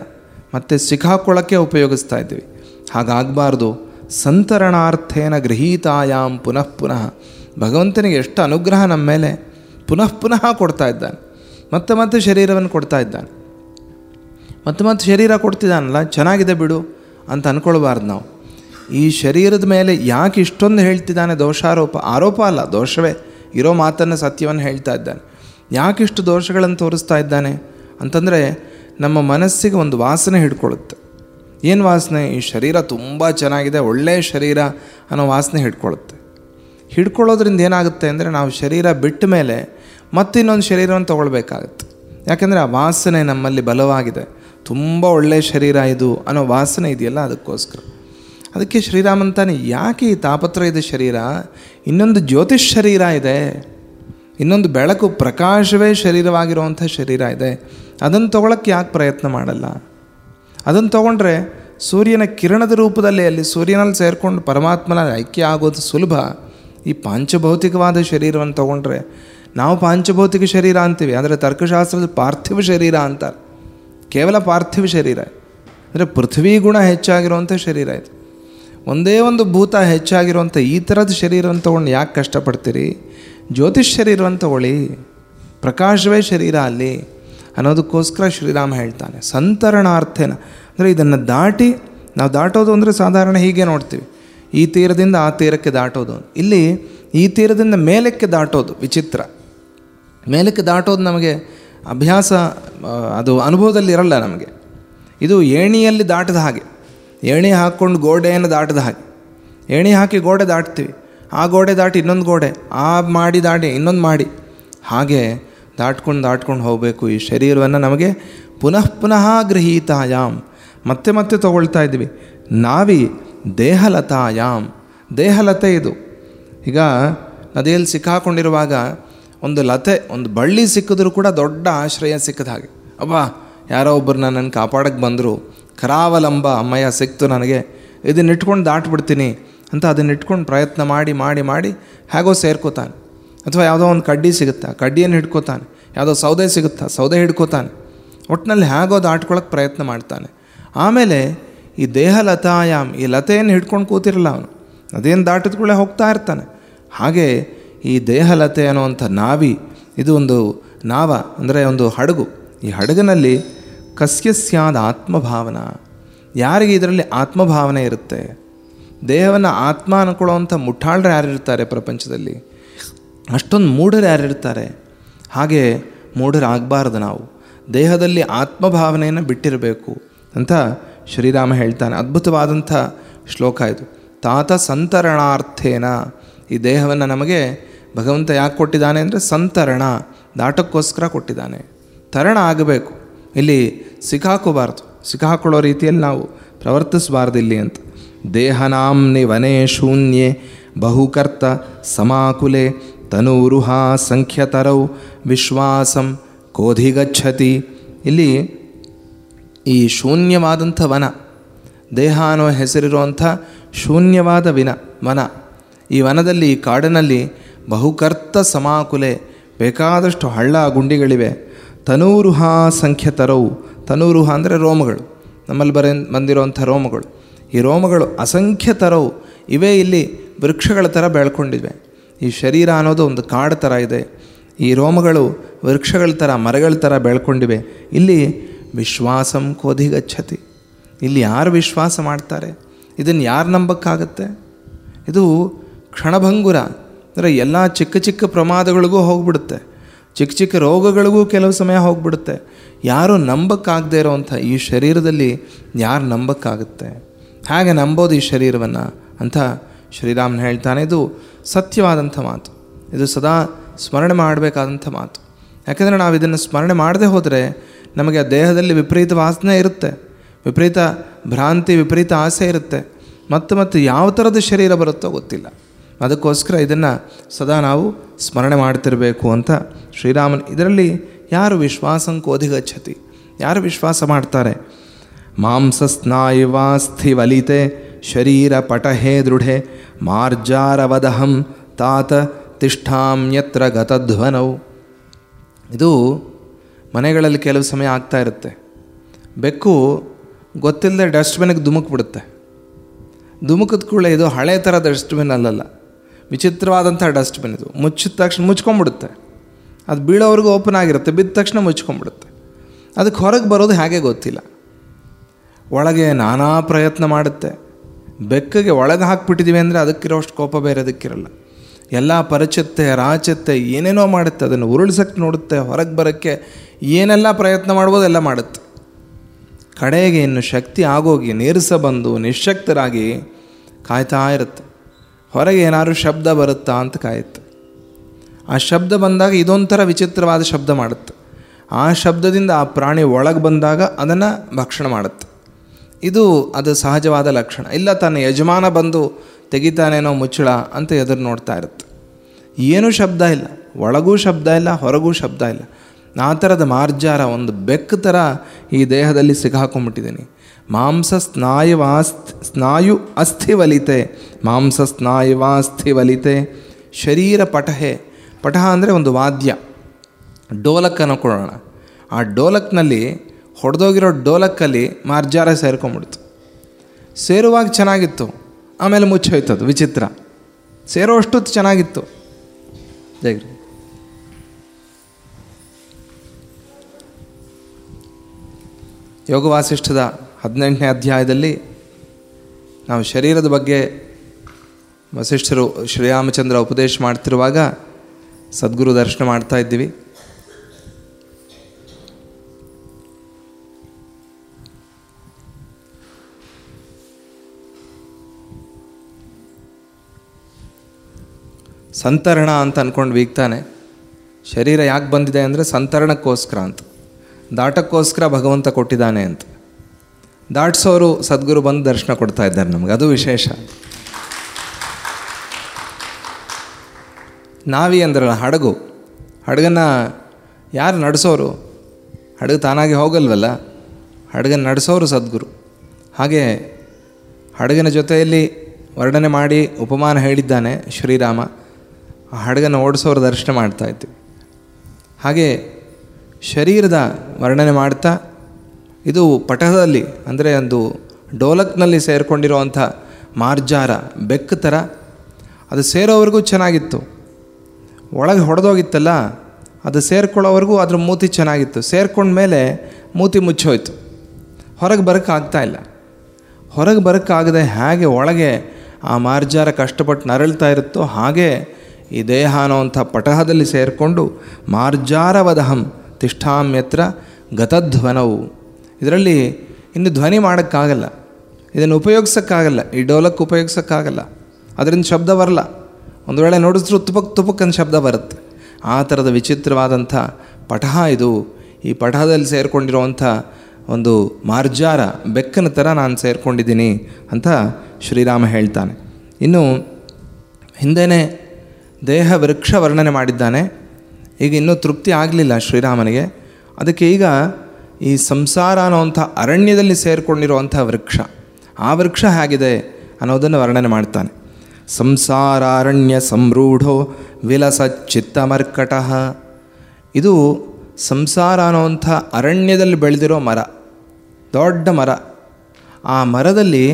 ಮತ್ತು ಸಿಕ್ಕಾಕೊಳ್ಳೋಕ್ಕೆ ಉಪಯೋಗಿಸ್ತಾ ಇದ್ದೀವಿ. ಹಾಗಾಗಬಾರ್ದು. ಸಂತರಣಾರ್ಥೇನ ಗೃಹೀತಾಯಾಮ್ ಪುನಃ ಪುನಃ. ಭಗವಂತನಿಗೆ ಎಷ್ಟು ಅನುಗ್ರಹ ನಮ್ಮ ಮೇಲೆ, ಪುನಃ ಪುನಃ ಕೊಡ್ತಾ ಇದ್ದಾನೆ. ಮತ್ತೆ ಮತ್ತೆ ಶರೀರವನ್ನು ಕೊಡ್ತಾ ಇದ್ದಾನೆ. ಮತ್ತೆ ಮತ್ತೆ ಶರೀರ ಕೊಡ್ತಿದ್ದಾನಲ್ಲ, ಚೆನ್ನಾಗಿದೆ ಬಿಡು ಅಂತ ಅಂದ್ಕೊಳ್ಬಾರ್ದು ನಾವು. ಈ ಶರೀರದ ಮೇಲೆ ಯಾಕೆ ಇಷ್ಟೊಂದು ಹೇಳ್ತಿದ್ದಾನೆ ದೋಷಾರೋಪ? ಆರೋಪ ಅಲ್ಲ, ದೋಷವೇ. ಇರೋ ಮಾತನ್ನು ಸತ್ಯವನ್ನು ಹೇಳ್ತಾ ಇದ್ದಾನೆ. ಯಾಕೆ ಇಷ್ಟು ದೋಷಗಳನ್ನು ತೋರಿಸ್ತಾ ಇದ್ದಾನೆ ಅಂತಂದರೆ, ನಮ್ಮ ಮನಸ್ಸಿಗೆ ಒಂದು ವಾಸನೆ ಹಿಡ್ಕೊಳ್ಳುತ್ತೆ. ಏನು ವಾಸನೆ? ಈ ಶರೀರ ತುಂಬ ಚೆನ್ನಾಗಿದೆ ಒಳ್ಳೆಯ ಶರೀರ ಅನ್ನೋ ವಾಸನೆ ಹಿಡ್ಕೊಳ್ಳುತ್ತೆ ಹಿಡ್ಕೊಳ್ಳೋದ್ರಿಂದ ಏನಾಗುತ್ತೆ ಅಂದರೆ ನಾವು ಶರೀರ ಬಿಟ್ಟ ಮೇಲೆ ಮತ್ತಿನ್ನೊಂದು ಶರೀರವನ್ನು ತೊಗೊಳ್ಬೇಕಾಗತ್ತೆ. ಯಾಕೆಂದರೆ ಆ ವಾಸನೆ ನಮ್ಮಲ್ಲಿ ಬಲವಾಗಿದೆ. ತುಂಬ ಒಳ್ಳೆಯ ಶರೀರ ಇದು ಅನ್ನೋ ವಾಸನೆ ಇದೆಯಲ್ಲ ಅದಕ್ಕೋಸ್ಕರ. ಅದಕ್ಕೆ ಶ್ರೀರಾಮಂತಾನೆ ಯಾಕೆ ಈ ಇದೆ ಶರೀರ? ಇನ್ನೊಂದು ಜ್ಯೋತಿಷ್ ಶರೀರ ಇದೆ. ಇನ್ನೊಂದು ಬೆಳಕು ಪ್ರಕಾಶವೇ ಶರೀರವಾಗಿರುವಂಥ ಶರೀರ ಇದೆ. ಅದನ್ನು ತೊಗೊಳಕ್ಕೆ ಯಾಕೆ ಪ್ರಯತ್ನ ಮಾಡಲ್ಲ? ಅದನ್ನು ತಗೊಂಡ್ರೆ ಸೂರ್ಯನ ಕಿರಣದ ರೂಪದಲ್ಲಿ ಅಲ್ಲಿ ಸೂರ್ಯನಲ್ಲಿ ಸೇರಿಕೊಂಡು ಪರಮಾತ್ಮನ ಐಕ್ಯ ಆಗೋದು ಸುಲಭ. ಈ ಪಾಂಚಭೌತಿಕವಾದ ಶರೀರವನ್ನು ತೊಗೊಂಡ್ರೆ ನಾವು ಪಾಂಚಭೌತಿಕ ಶರೀರ ಅಂತೀವಿ ಅಂದರೆ ತರ್ಕಶಾಸ್ತ್ರದ ಪಾರ್ಥಿವ ಶರೀರ ಅಂತಾರೆ ಕೇವಲ ಪಾರ್ಥಿವ ಶರೀರ. ಅಂದರೆ ಪೃಥ್ವಿ ಗುಣ ಹೆಚ್ಚಾಗಿರುವಂಥ ಶರೀರ ಇದು. ಒಂದೇ ಒಂದು ಭೂತ ಹೆಚ್ಚಾಗಿರುವಂಥ ಈ ಥರದ ಶರೀರವನ್ನು ತೊಗೊಂಡು ಯಾಕೆ ಕಷ್ಟಪಡ್ತೀರಿ? ಜ್ಯೋತಿಷ್ ಶರೀರವನ್ನು ತಗೊಳ್ಳಿ, ಪ್ರಕಾಶವೇ ಶರೀರ ಅಲ್ಲಿ. ಅನ್ನೋದಕ್ಕೋಸ್ಕರ ಶ್ರೀರಾಮ ಹೇಳ್ತಾನೆ. ಸಂತರಣಾರ್ಥೇನ. ಅಂದರೆ ಇದನ್ನು ದಾಟಿ ನಾವು ದಾಟೋದು ಅಂದರೆ ಸಾಧಾರಣ ಹೀಗೆ ನೋಡ್ತೀವಿ. ಈ ತೀರದಿಂದ ಆ ತೀರಕ್ಕೆ ದಾಟೋದು. ಇಲ್ಲಿ ಈ ತೀರದಿಂದ ಮೇಲಕ್ಕೆ ದಾಟೋದು ವಿಚಿತ್ರ. ಮೇಲಕ್ಕೆ ದಾಟೋದು ನಮಗೆ ಅಭ್ಯಾಸ ಅದು ಅನುಭವದಲ್ಲಿ ಇರಲ್ಲ ನಮಗೆ. ಇದು ಏಣಿಯಲ್ಲಿ ದಾಟದ ಹಾಗೆ. ಏಣಿ ಹಾಕ್ಕೊಂಡು ಗೋಡೆಯನ್ನು ದಾಟದ ಹಾಗೆ. ಏಣಿ ಹಾಕಿ ಗೋಡೆ ದಾಟ್ತೀವಿ. ಆ ಗೋಡೆ ದಾಟಿ ಇನ್ನೊಂದು ಗೋಡೆ, ಆ ಮಾಡಿ ದಾಟಿ ಇನ್ನೊಂದು ಮಾಡಿ. ಹಾಗೆ ದಾಟ್ಕೊಂಡು ದಾಟ್ಕೊಂಡು ಹೋಗಬೇಕು. ಈ ಶರೀರವನ್ನು ನಮಗೆ ಪುನಃ ಪುನಃ ಗೃಹೀತಾಯಾಮ್ ಮತ್ತೆ ಮತ್ತೆ ತಗೊಳ್ತಾ ಇದ್ವಿ ನಾವಿ ದೇಹಲತಾಯಾಮ್ ದೇಹಲತೆ ಇದು. ಈಗ ನದಿಯಲ್ಲಿ ಸಿಕ್ಕಾಕೊಂಡಿರುವಾಗ ಒಂದು ಲತೆ, ಒಂದು ಬಳ್ಳಿ ಸಿಕ್ಕಿದ್ರೂ ಕೂಡ ದೊಡ್ಡ ಆಶ್ರಯ ಸಿಕ್ಕದ ಹಾಗೆ. ಅಬ್ಬಾ, ಯಾರೋ ಒಬ್ಬರು ನನ್ನನ್ನು ಕಾಪಾಡಕ್ಕೆ ಬಂದರು. ಕರಾವಲಂಬ ಅಮ್ಮಯ್ಯ ಸಿಕ್ತು ನನಗೆ. ಇದನ್ನಿಟ್ಕೊಂಡು ದಾಟ್ಬಿಡ್ತೀನಿ ಅಂತ ಅದನ್ನಿಟ್ಕೊಂಡು ಪ್ರಯತ್ನ ಮಾಡಿ ಮಾಡಿ ಮಾಡಿ, ಹೇಗೋ ಸೇರ್ಕೋತಾನೆ. ಅಥವಾ ಯಾವುದೋ ಒಂದು ಕಡ್ಡಿ ಸಿಗುತ್ತಾ? ಕಡ್ಡಿಯನ್ನು ಹಿಡ್ಕೋತಾನೆ. ಯಾವುದೋ ಸೌದೆ ಸಿಗುತ್ತಾ? ಸೌದೆ ಹಿಡ್ಕೋತಾನೆ. ಒಟ್ಟಿನಲ್ಲಿ ಹೇಗೋ ದಾಟ್ಕೊಳಕ್ಕೆ ಪ್ರಯತ್ನ ಮಾಡ್ತಾನೆ. ಆಮೇಲೆ ಈ ದೇಹ ಲತಾಯಾಮ್ ಈ ಲತೆಯನ್ನು ಹಿಡ್ಕೊಂಡು ಕೂತಿರಲ್ಲ ಅವನು. ಅದೇನು ದಾಟಿದ ಕೂಡ ಹೋಗ್ತಾ ಇರ್ತಾನೆ. ಹಾಗೆ ಈ ದೇಹಲತೆ ಅನ್ನುವಂಥ ನಾವಿ, ಇದು ಒಂದು ನಾವ ಅಂದರೆ ಒಂದು ಹಡಗು. ಈ ಹಡಗಿನಲ್ಲಿ ಕಸ್ಯಸ್ಯಾದ ಆತ್ಮಭಾವನ? ಯಾರಿಗೆ ಇದರಲ್ಲಿ ಆತ್ಮಭಾವನೆ ಇರುತ್ತೆ? ದೇಹವನ್ನು ಆತ್ಮ ಅನ್ಕೊಳ್ಳೋವಂಥ ಮುಠಾಳರು ಯಾರಿರ್ತಾರೆ ಪ್ರಪಂಚದಲ್ಲಿ? ಅಷ್ಟೊಂದು ಮೂಢರು ಯಾರಿರ್ತಾರೆ? ಹಾಗೆ ಮೂಢರಾಗಬಾರ್ದು ನಾವು. ದೇಹದಲ್ಲಿ ಆತ್ಮಭಾವನೆಯನ್ನು ಬಿಟ್ಟಿರಬೇಕು ಅಂತ ಶ್ರೀರಾಮ ಹೇಳ್ತಾನೆ. ಅದ್ಭುತವಾದಂಥ ಶ್ಲೋಕ ಇದು. ತಾತ ಸಂತರಣಾರ್ಥೇನ. ಈ ದೇಹವನ್ನು ನಮಗೆ ಭಗವಂತ ಯಾಕೆ ಕೊಟ್ಟಿದ್ದಾನೆ ಅಂದರೆ ಸಂತರಣ ದಾಟಕ್ಕೋಸ್ಕರ ಕೊಟ್ಟಿದ್ದಾನೆ. ತರಣ ಆಗಬೇಕು. ಇಲ್ಲಿ ಸಿಕ್ಕಾಕೋಬಾರ್ದು. ಸಿಕ್ಕಾಕೊಳ್ಳೋ ರೀತಿಯಲ್ಲಿ ನಾವು ಪ್ರವರ್ತಿಸಬಾರ್ದು ಇಲ್ಲಿ ಅಂತ. ದೇಹನಾಂನಿ ವನೇ ಶೂನ್ಯೆ, ಬಹುಕರ್ತ ಸಮಾಕುಲೆ ತನೂರುಹ ಸಂಖ್ಯತರೌ ವಿಶ್ವಾಸಂ ಕೋಧಿಗಚ್ಛತಿ. ಇಲ್ಲಿ ಈ ಶೂನ್ಯವಾದಂಥ ವನ ದೇಹ ಅನ್ನೋ ಹೆಸರಿರುವಂಥ ಶೂನ್ಯವಾದ ವಿನ, ವನ. ಈ ವನದಲ್ಲಿ, ಈ ಕಾಡಿನಲ್ಲಿ ಬಹುಕರ್ತ ಸಮಾಕುಲೆ, ಬೇಕಾದಷ್ಟು ಹಳ್ಳ ಗುಂಡಿಗಳಿವೆ. ತನೂರುಹ ಸಂಖ್ಯತರವು ತನೂರುಹ ಅಂದರೆ ರೋಮಗಳು. ನಮ್ಮಲ್ಲಿ ಬರ, ಬಂದಿರುವಂಥ ರೋಮಗಳು. ಈ ರೋಮಗಳು ಅಸಂಖ್ಯ ಇವೇ ಇಲ್ಲಿ ವೃಕ್ಷಗಳ ಥರ ಬೆಳ್ಕೊಂಡಿವೆ. ಈ ಶರೀರ ಅನ್ನೋದು ಒಂದು ಕಾಡು ಥರ ಇದೆ. ಈ ರೋಮಗಳು ವೃಕ್ಷಗಳ ಥರ ಮರಗಳ ಥರ ಬೆಳ್ಕೊಂಡಿವೆ. ಇಲ್ಲಿ ವಿಶ್ವಾಸಂ ಕೋಧಿಗಚ್ಚತಿ ಇಲ್ಲಿ ಯಾರು ವಿಶ್ವಾಸ ಮಾಡ್ತಾರೆ? ಇದನ್ನು ಯಾರು ನಂಬಕ್ಕಾಗತ್ತೆ? ಇದು ಕ್ಷಣಭಂಗುರ. ಅಂದರೆ ಎಲ್ಲ ಚಿಕ್ಕ ಚಿಕ್ಕ ಪ್ರಮಾದಗಳಿಗೂ ಹೋಗ್ಬಿಡುತ್ತೆ. ಚಿಕ್ಕ ಚಿಕ್ಕ ರೋಗಗಳಿಗೂ ಕೆಲವು ಸಮಯ ಹೋಗ್ಬಿಡುತ್ತೆ. ಯಾರು ನಂಬಕ್ಕಾಗದೇ ಇರೋವಂಥ ಈ ಶರೀರದಲ್ಲಿ ಯಾರು ನಂಬಕ್ಕಾಗುತ್ತೆ? ಹೇಗೆ ನಂಬೋದು ಈ ಶರೀರವನ್ನು ಅಂತ ಶ್ರೀರಾಮನ್ ಹೇಳ್ತಾನೆ, ಇದು ಸತ್ಯವಾದಂಥ ಮಾತು. ಇದು ಸದಾ ಸ್ಮರಣೆ ಮಾಡಬೇಕಾದಂಥ ಮಾತು. ಯಾಕೆಂದರೆ ನಾವು ಇದನ್ನು ಸ್ಮರಣೆ ಮಾಡದೆ ಹೋದರೆ ನಮಗೆ ದೇಹದಲ್ಲಿ ವಿಪರೀತ ವಾಸನೆ ಇರುತ್ತೆ, ವಿಪರೀತ ಭ್ರಾಂತಿ, ವಿಪರೀತ ಆಸೆ ಇರುತ್ತೆ. ಮತ್ತು ಮತ್ತು ಯಾವ ಥರದ ಶರೀರ ಬರುತ್ತೋ ಗೊತ್ತಿಲ್ಲ. ಅದಕ್ಕೋಸ್ಕರ ಇದನ್ನು ಸದಾ ನಾವು ಸ್ಮರಣೆ ಮಾಡ್ತಿರಬೇಕು ಅಂತ ಶ್ರೀರಾಮನ್, ಇದರಲ್ಲಿ ಯಾರು ವಿಶ್ವಾಸಂ ಕೋಧಿಗಚ್ಚತಿ? ಯಾರು ವಿಶ್ವಾಸ ಮಾಡ್ತಾರೆ? ಮಾಂಸ ಸ್ನಾಯುವಾಸ್ಥಿ ವಲಿತೆ ಶರೀರ ಪಟಹೇ ದೃಢೆ ಮಾರ್ಜಾರವದಹಂ ತಾತ ತಿಷ್ಠಾಮ್ಯತ್ರ ಗತಧ್ವನೌ ಇದು ಮನೆಗಳಲ್ಲಿ ಕೆಲವು ಸಮಯ ಆಗ್ತಾ ಇರುತ್ತೆ. ಬೆಕ್ಕು ಗೊತ್ತಿಲ್ಲದೆ ಡಸ್ಟ್ಬಿನ್ಗೆ ಧುಮುಕ್ಬಿಡುತ್ತೆ. ಧುಮುಕಿದ ಕೂಡಲೇ ಇದು ಹಳೆ ಥರ ಡಸ್ಟ್ಬಿನ್ ಅಲ್ಲಲ್ಲ, ವಿಚಿತ್ರವಾದಂಥ ಡಸ್ಟ್ಬಿನ್ ಇದು. ಮುಚ್ಚಿದ ತಕ್ಷಣ ಮುಚ್ಕೊಂಬಿಡುತ್ತೆ. ಅದು ಬೀಳೋವರೆಗೂ ಓಪನ್ ಆಗಿರುತ್ತೆ, ಬಿದ್ದ ತಕ್ಷಣ ಮುಚ್ಕೊಂಬಿಡುತ್ತೆ. ಅದಕ್ಕೆ ಹೊರಗೆ ಬರೋದು ಹಾಗೆ ಗೊತ್ತಿಲ್ಲ. ಒಳಗೆ ನಾನಾ ಪ್ರಯತ್ನ ಮಾಡುತ್ತೆ. ಬೆಕ್ಕಿಗೆ ಒಳಗೆ ಹಾಕ್ಬಿಟ್ಟಿದ್ದೀವಿ ಅಂದರೆ ಅದಕ್ಕಿರೋಷ್ಟು ಕೋಪ ಬೇರೆ ಅದಕ್ಕಿರಲ್ಲ. ಎಲ್ಲ ಪರಚುತ್ತೆ, ರಾಚತ್ತೆ, ಏನೇನೋ ಮಾಡುತ್ತೆ, ಅದನ್ನು ಉರುಳಿಸಕ್ಕೆ ನೋಡುತ್ತೆ, ಹೊರಗೆ ಬರೋಕ್ಕೆ ಏನೆಲ್ಲ ಪ್ರಯತ್ನ ಮಾಡ್ಬೋದು ಎಲ್ಲ ಮಾಡುತ್ತೆ. ಕಡೆಗೆ ಇನ್ನು ಶಕ್ತಿ ಆಗೋಗಿ ನೀರಸ ಬಂದು ನಿಶಕ್ತರಾಗಿ ಕಾಯ್ತಾ ಇರುತ್ತೆ. ಹೊರಗೆ ಏನಾದ್ರು ಶಬ್ದ ಬರುತ್ತಾ ಅಂತ ಕಾಯುತ್ತೆ. ಆ ಶಬ್ದ ಬಂದಾಗ ಇದೊಂಥರ ವಿಚಿತ್ರವಾದ ಶಬ್ದ ಮಾಡುತ್ತೆ. ಆ ಶಬ್ದದಿಂದ ಆ ಪ್ರಾಣಿ ಒಳಗೆ ಬಂದಾಗ ಅದನ್ನು ಭಕ್ಷಣ ಮಾಡುತ್ತೆ. ಇದು ಅದು ಸಹಜವಾದ ಲಕ್ಷಣ. ಇಲ್ಲ ತನ್ನ ಯಜಮಾನ ಬಂದು ತೆಗಿತಾನೇನೋ ಮುಚ್ಚಳ ಅಂತ ಎದುರು ನೋಡ್ತಾ ಇರುತ್ತೆ. ಏನೂ ಶಬ್ದ ಇಲ್ಲ. ಒಳಗೂ ಶಬ್ದ ಇಲ್ಲ, ಹೊರಗೂ ಶಬ್ದ ಇಲ್ಲ. ಆ ಥರದ ಮಾರ್ಜಾರ ಒಂದು ಬೆಕ್ಕು ಥರ ಈ ದೇಹದಲ್ಲಿ ಸಿಗಾಕೊಂಡ್ಬಿಟ್ಟಿದ್ದೀನಿ ಮಾಂಸ ಸ್ನಾಯುವಾಸ್ತ್ ಸ್ನಾಯು ಅಸ್ಥಿವಲಿತೆ. ಮಾಂಸ ಸ್ನಾಯುವಾಸ್ಥಿವಲಿತೆ ಶರೀರ ಪಟಹೆ. ಪಟಹ ಅಂದರೆ ಒಂದು ವಾದ್ಯ. ಡೋಲಕ್ಕನ್ನು ಕೊಡೋಣ. ಆ ಡೋಲಕ್ನಲ್ಲಿ ಹೊಡೆದೋಗಿರೋ ಡೋಲಕ್ಕಲ್ಲಿ ಮಾರ್ಜಾರ ಸೇರ್ಕೊಂಬಿಡ್ತು. ಸೇರುವಾಗ ಚೆನ್ನಾಗಿತ್ತು, ಆಮೇಲೆ ಮುಚ್ಚೋಯ್ತದು ವಿಚಿತ್ರ. ಸೇರೋ ಅಷ್ಟೊತ್ತು ಚೆನ್ನಾಗಿತ್ತು. ಯೋಗ ವಾಸಿಷ್ಠದ ಹದಿನೆಂಟನೇ ಅಧ್ಯಾಯದಲ್ಲಿ ನಾವು ಶರೀರದ ಬಗ್ಗೆ ವಸಿಷ್ಠರು ಶ್ರೀರಾಮಚಂದ್ರ ಉಪದೇಶ ಮಾಡ್ತಿರುವಾಗ ಸದ್ಗುರು ದರ್ಶನ ಮಾಡ್ತಾ ಇದ್ದೀವಿ. ಸಂತರಣ ಅಂತ ಅಂದ್ಕೊಂಡು ವೀಗ್ತಾನೆ. ಶರೀರ ಯಾಕೆ ಬಂದಿದೆ ಅಂದರೆ ಸಂತರಣಕ್ಕೋಸ್ಕರ ಅಂತ. ದಾಟಕ್ಕೋಸ್ಕರ ಭಗವಂತ ಕೊಟ್ಟಿದ್ದಾನೆ ಅಂತ. ದಾಟ್ಸೋರು ಸದ್ಗುರು ಬಂದು ದರ್ಶನ ಕೊಡ್ತಾ ಇದ್ದಾರೆ ನಮಗೆ. ಅದು ವಿಶೇಷ. ನಾವಿ ಅಂದ್ರಲ್ಲ, ಹಡಗು. ಹಡಗನ್ನು ಯಾರು ನಡೆಸೋರು? ಹಡಗು ತಾನಾಗಿ ಹೋಗಲ್ವಲ್ಲ? ಹಡಗನ್ನು ನಡೆಸೋರು ಸದ್ಗುರು. ಹಾಗೆ ಹಡಗಿನ ಜೊತೆಯಲ್ಲಿ ವರ್ಣನೆ ಮಾಡಿ ಉಪಮಾನ ಹೇಳಿದ್ದಾನೆ ಶ್ರೀರಾಮ. ಆ ಹಡಗನ್ನು ಓಡಿಸೋರ ದರ್ಶನ ಮಾಡ್ತಾ ಇದ್ವಿ. ಹಾಗೆ ಶರೀರದ ವರ್ಣನೆ ಮಾಡ್ತಾ, ಇದು ಪಟದಲ್ಲಿ ಅಂದರೆ ಒಂದು ಡೋಲಕ್ನಲ್ಲಿ ಸೇರಿಕೊಂಡಿರುವಂಥ ಮಾರ್ಜಾರ ಬೆಕ್ಕು ಥರ ಅದು ಸೇರೋವರೆಗೂ ಚೆನ್ನಾಗಿತ್ತು. ಒಳಗೆ ಹೊಡೆದೋಗಿತ್ತಲ್ಲ, ಅದು ಸೇರ್ಕೊಳ್ಳೋವರೆಗೂ ಅದ್ರ ಮೂತಿ ಚೆನ್ನಾಗಿತ್ತು. ಸೇರ್ಕೊಂಡ ಮೇಲೆ ಮೂತಿ ಮುಚ್ಚೋಯ್ತು. ಹೊರಗೆ ಬರೋಕ್ಕಾಗ್ತಾ ಇಲ್ಲ. ಹೊರಗೆ ಬರೋಕ್ಕಾಗದೆ ಹೇಗೆ ಒಳಗೆ ಆ ಮಾರ್ಜಾರ ಕಷ್ಟಪಟ್ಟು ನರಳ್ತಾ ಇರುತ್ತೋ ಹಾಗೆ ಈ ದೇಹ ಅನ್ನೋವಂಥ ಪಟಹದಲ್ಲಿ ಸೇರಿಕೊಂಡು ಮಾರ್ಜಾರವದಹಂ ತಿಷ್ಠಾಮ್ಯತ್ರ ಗತಧ್ವನವು ಇದರಲ್ಲಿ ಇನ್ನು ಧ್ವನಿ ಮಾಡೋಕ್ಕಾಗಲ್ಲ. ಇದನ್ನು ಉಪಯೋಗಿಸೋಕ್ಕಾಗಲ್ಲ. ಈ ಡೋಲಕ್ಕೆ ಉಪಯೋಗಿಸೋಕ್ಕಾಗಲ್ಲ. ಅದರಿಂದ ಶಬ್ದ ಬರಲ್ಲ. ಒಂದು ವೇಳೆ ನೋಡಿದ್ರೂ ತುಪಕ್ ಅಂತ ಶಬ್ದ ಬರುತ್ತೆ. ಆ ಥರದ ವಿಚಿತ್ರವಾದಂಥ ಪಟಹ ಇದು. ಈ ಪಟಹದಲ್ಲಿ ಸೇರಿಕೊಂಡಿರುವಂಥ ಒಂದು ಮಾರ್ಜಾರ ಬೆಕ್ಕನ ಥರ ನಾನು ಸೇರಿಕೊಂಡಿದ್ದೀನಿ ಅಂತ ಶ್ರೀರಾಮ ಹೇಳ್ತಾನೆ. ಇನ್ನು ಹಿಂದೆಯೇ ದೇಹ ವೃಕ್ಷ ವರ್ಣನೆ ಮಾಡಿದ್ದಾನೆ. ಈಗ ಇನ್ನೂ ತೃಪ್ತಿ ಆಗಲಿಲ್ಲ ಶ್ರೀರಾಮನಿಗೆ. ಅದಕ್ಕೆ ಈಗ ಈ ಸಂಸಾರ ಅನ್ನೋವಂಥ ಅರಣ್ಯದಲ್ಲಿ ಸೇರಿಕೊಂಡಿರುವಂಥ ವೃಕ್ಷ, ಆ ವೃಕ್ಷ ಹೇಗಿದೆ ಅನ್ನೋದನ್ನು ವರ್ಣನೆ ಮಾಡ್ತಾನೆ. ಸಂಸಾರಾರಣ್ಯ ಸಂರೂಢೋ ವಿಲಸ ಚಿತ್ತಮರ್ಕಟ. ಇದು ಸಂಸಾರ ಅನ್ನೋವಂಥ ಅರಣ್ಯದಲ್ಲಿ ಬೆಳೆದಿರೋ ಮರ, ದೊಡ್ಡ ಮರ. ಆ ಮರದಲ್ಲಿ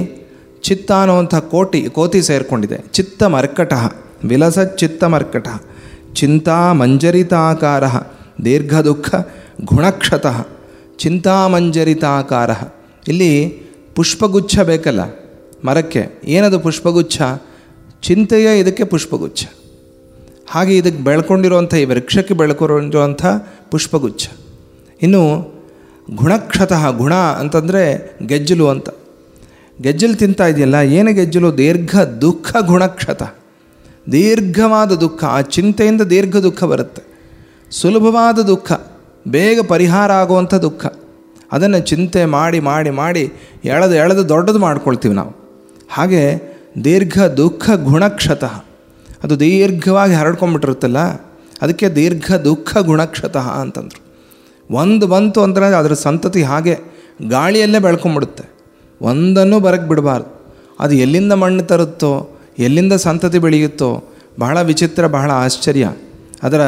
ಚಿತ್ತ ಅನ್ನೋವಂಥ ಕೋಟಿ, ಕೋತಿ ಸೇರಿಕೊಂಡಿದೆ. ಚಿತ್ತ ಮರ್ಕಟ ವಿಲಸ ಚಿತ್ತ ಮರ್ಕಟ ಚಿಂತಾ ಮಂಜರಿತಾಕಾರ ದೀರ್ಘ ದುಃಖ ಗುಣಕ್ಷತಃ, ಚಿಂತಾಮಂಜರಿತಾಕಾರ. ಇಲ್ಲಿ ಪುಷ್ಪಗುಚ್ಛ ಬೇಕಲ್ಲ, ಮರಕ್ಕೆ. ಏನದು ಪುಷ್ಪಗುಚ್ಛ? ಚಿಂತೆಯ ಇದಕ್ಕೆ ಪುಷ್ಪಗುಚ್ಛ. ಹಾಗೆ ಇದಕ್ಕೆ ಬೆಳ್ಕೊಂಡಿರುವಂಥ, ಈ ವೃಕ್ಷಕ್ಕೆ ಬೆಳ್ಕೊಂಡಿರುವಂಥ ಪುಷ್ಪಗುಚ್ಛ. ಇನ್ನು ಗುಣಕ್ಷತಃ, ಗುಣ ಅಂತಂದರೆ ಗೆಜ್ಜಲು ಅಂತ. ಗೆಜ್ಜಲು ತಿಂತಾ ಇದೆಯಲ್ಲ, ಏನು ಗೆಜ್ಜಲು, ದೀರ್ಘ ದುಃಖ ಗುಣಕ್ಷತ. ದೀರ್ಘವಾದ ದುಃಖ, ಆ ಚಿಂತೆಯಿಂದ ದೀರ್ಘ ದುಃಖ ಬರುತ್ತೆ. ಸುಲಭವಾದ ದುಃಖ, ಬೇಗ ಪರಿಹಾರ ಆಗುವಂಥ ದುಃಖ. ಅದನ್ನು ಚಿಂತೆ ಮಾಡಿ ಮಾಡಿ ಮಾಡಿ ಎಳೆದು ಎಳೆದು ದೊಡ್ಡದು ಮಾಡ್ಕೊಳ್ತೀವಿ ನಾವು. ಹಾಗೆ ದೀರ್ಘ ದುಃಖ ಗುಣಕ್ಷತಃ, ಅದು ದೀರ್ಘವಾಗಿ ಹರಡ್ಕೊಂಡ್ಬಿಟ್ಟಿರುತ್ತಲ್ಲ ಅದಕ್ಕೆ ದೀರ್ಘ ದುಃಖ ಗುಣಕ್ಷತಃ ಅಂತಂದರು. ಒಂದು ಬಂತು ಅಂದರೆ ಅದರ ಸಂತತಿ ಹಾಗೆ ಗಾಳಿಯಲ್ಲೇ ಬೆಳ್ಕೊಂಬಿಡುತ್ತೆ. ಒಂದನ್ನು ಬರಕ್ಕೆ ಬಿಡಬಾರ್ದು. ಅದು ಎಲ್ಲಿಂದ ಮಣ್ಣು ತರುತ್ತೋ ಎಲ್ಲಿಂದ ಸಂತತಿ ಬೆಳೆಯುತ್ತೋ ಬಹಳ ವಿಚಿತ್ರ, ಬಹಳ ಆಶ್ಚರ್ಯ. ಅದರ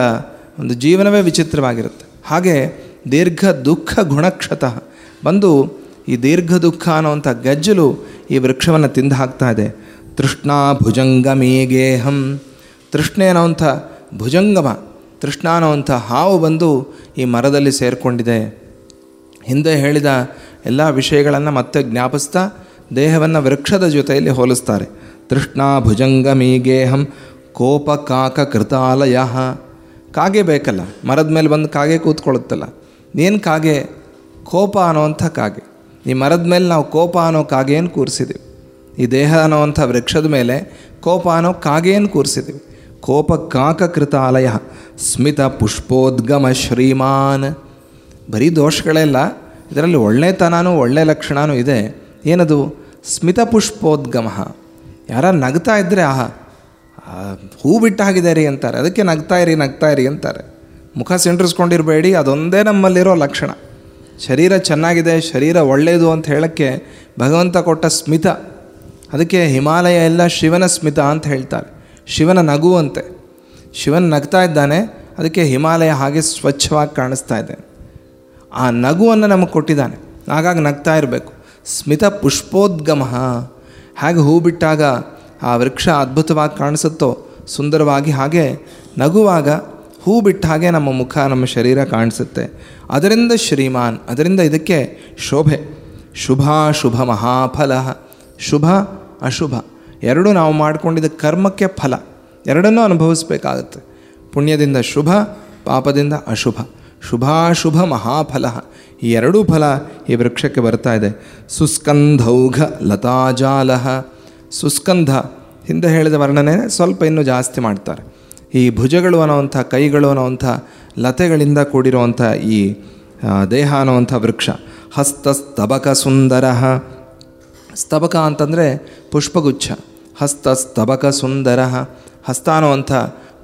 ಒಂದು ಜೀವನವೇ ವಿಚಿತ್ರವಾಗಿರುತ್ತೆ. ಹಾಗೆ ದೀರ್ಘ ದುಃಖ ಗುಣಕ್ಷತಃ ಬಂದು ಈ ದೀರ್ಘ ದುಃಖ ಅನ್ನುವಂಥ ಗಜ್ಜಲು ಈ ವೃಕ್ಷವನ್ನು ತಿಂದು ಹಾಕ್ತಾ ಇದೆ. ತೃಷ್ಣಾ ಭುಜಂಗಮೀಗೇಹಂ ತೃಷ್ಣೆ ಅನ್ನೋವಂಥ ಭುಜಂಗಮ, ತೃಷ್ಣ ಅನ್ನೋವಂಥ ಹಾವು ಬಂದು ಈ ಮರದಲ್ಲಿ ಸೇರಿಕೊಂಡಿದೆ. ಹಿಂದೆ ಹೇಳಿದ ಎಲ್ಲ ವಿಷಯಗಳನ್ನು ಮತ್ತೆ ಜ್ಞಾಪಿಸ್ತಾ ದೇಹವನ್ನು ವೃಕ್ಷದ ಜೊತೆಯಲ್ಲಿ ಹೋಲಿಸ್ತಾರೆ. ತೃಷ್ಣಾ ಭುಜಂಗಮೀಗೇಹಂ ಕೋಪ ಕಾಕ ಕೃತಾಲಯ. ಕಾಗೆ ಬೇಕಲ್ಲ, ಮರದ ಮೇಲೆ ಬಂದು ಕಾಗೆ ಕೂತ್ಕೊಳ್ಳುತ್ತಲ್ಲ. ಏನು ಕಾಗೆ ಕೋಪ ಅನ್ನೋವಂಥ ಕಾಗೆ. ಈ ಮರದ ಮೇಲೆ ನಾವು ಕೋಪ ಅನ್ನೋ ಕಾಗೆಯನ್ನು ಕೂರಿಸಿದ್ದೀವಿ ಈ ದೇಹ ಅನ್ನೋವಂಥ ವೃಕ್ಷದ ಮೇಲೆ ಕೋಪ ಅನ್ನೋ ಕಾಗೆಯನ್ನು ಕೂರಿಸಿದ್ದೀವಿ ಕೋಪ ಕಾಕ ಕೃತಾಲಯ. ಸ್ಮಿತ ಪುಷ್ಪೋದ್ಗಮ ಶ್ರೀಮಾನ್. ಬರೀ ದೋಷಗಳೆಲ್ಲ ಇದರಲ್ಲಿ ಒಳ್ಳೆತನನೂ ಒಳ್ಳೆ ಲಕ್ಷಣವೂ ಇದೆ. ಏನದು? ಸ್ಮಿತ ಪುಷ್ಪೋದ್ಗಮ. ಯಾರ ನಗ್ತಾ ಇದ್ದರೆ ಆಹಾ ಹೂ ಬಿಟ್ಟಾಗಿದೆ ರೀ ಅಂತಾರೆ. ಅದಕ್ಕೆ ನಗ್ತಾ ಇರಿ ನಗ್ತಾ ಇರಿ ಅಂತಾರೆ. ಮುಖ ಸೆಂಟ್ರಿಸ್ಕೊಂಡಿರಬೇಡಿ ಅದೊಂದೇ ನಮ್ಮಲ್ಲಿರೋ ಲಕ್ಷಣ. ಶರೀರ ಚೆನ್ನಾಗಿದೆ, ಶರೀರ ಒಳ್ಳೆಯದು ಅಂತ ಹೇಳೋಕ್ಕೆ ಭಗವಂತ ಕೊಟ್ಟ ಸ್ಮಿತ. ಅದಕ್ಕೆ ಹಿಮಾಲಯ ಎಲ್ಲ ಶಿವನ ಸ್ಮಿತ ಅಂತ ಹೇಳ್ತಾರೆ. ಶಿವನ ನಗುವಂತೆ. ಶಿವನ್ ನಗ್ತಾ ಇದ್ದಾನೆ, ಅದಕ್ಕೆ ಹಿಮಾಲಯ ಹಾಗೆ ಸ್ವಚ್ಛವಾಗಿ ಕಾಣಿಸ್ತಾ ಇದೆ. ಆ ನಗುವನ್ನು ನಮಗೆ ಕೊಟ್ಟಿದ್ದಾನೆ. ಹಾಗಾಗಿ ನಗ್ತಾ ಇರಬೇಕು. ಸ್ಮಿತ ಪುಷ್ಪೋದ್ಗಮ. ಹಾಗೆ ಹೂ ಬಿಟ್ಟಾಗ ಆ ವೃಕ್ಷ ಅದ್ಭುತವಾಗಿ ಕಾಣಿಸುತ್ತೋ? ಸುಂದರವಾಗಿ ಹಾಗೆ ನಗುವಾಗ ಹೂ ಬಿಟ್ಟ ಹಾಗೆ ನಮ್ಮ ಮುಖ, ನಮ್ಮ ಶರೀರ ಕಾಣಿಸುತ್ತೆ. ಅದರಿಂದ ಶ್ರೀಮಾನ್, ಅದರಿಂದ ಇದಕ್ಕೆ ಶೋಭೆ. ಶುಭಾಶುಭ ಮಹಾಫಲ, ಶುಭ, ಅಶುಭ. ಎರಡೂ ನಾವು ಮಾಡಿಕೊಂಡಿದ್ದ ಕರ್ಮಕ್ಕೆ ಫಲ. ಎರಡನ್ನೂ ಅನುಭವಿಸಬೇಕಾಗುತ್ತೆ. ಪುಣ್ಯದಿಂದ ಶುಭ, ಪಾಪದಿಂದ ಅಶುಭ. ಶುಭಾಶುಭ ಮಹಾಫಲ ಈ ಎರಡೂ ಫಲ ಈ ವೃಕ್ಷಕ್ಕೆ ಬರ್ತಾ ಇದೆ. ಸುಸ್ಕಂಧೌಘ ಲತಾಜಾಲ. ಸುಸ್ಕಂಧ ಹಿಂದೆ ಹೇಳಿದ ವರ್ಣನೆ ಸ್ವಲ್ಪ ಇನ್ನೂ ಜಾಸ್ತಿ ಮಾಡ್ತಾರೆ. ಈ ಭುಜಗಳು ಅನ್ನೋವಂಥ ಕೈಗಳು ಅನ್ನೋವಂಥ ಲತೆಗಳಿಂದ ಕೂಡಿರುವಂಥ ಈ ದೇಹ ಅನ್ನುವಂಥ ವೃಕ್ಷ. ಹಸ್ತಸ್ತಬಕ ಸುಂದರ. ಸ್ತಬಕ ಅಂತಂದರೆ ಪುಷ್ಪಗುಚ್ಛ. ಹಸ್ತ ಸ್ತಬಕ ಸುಂದರ. ಹಸ್ತ ಅನ್ನುವಂಥ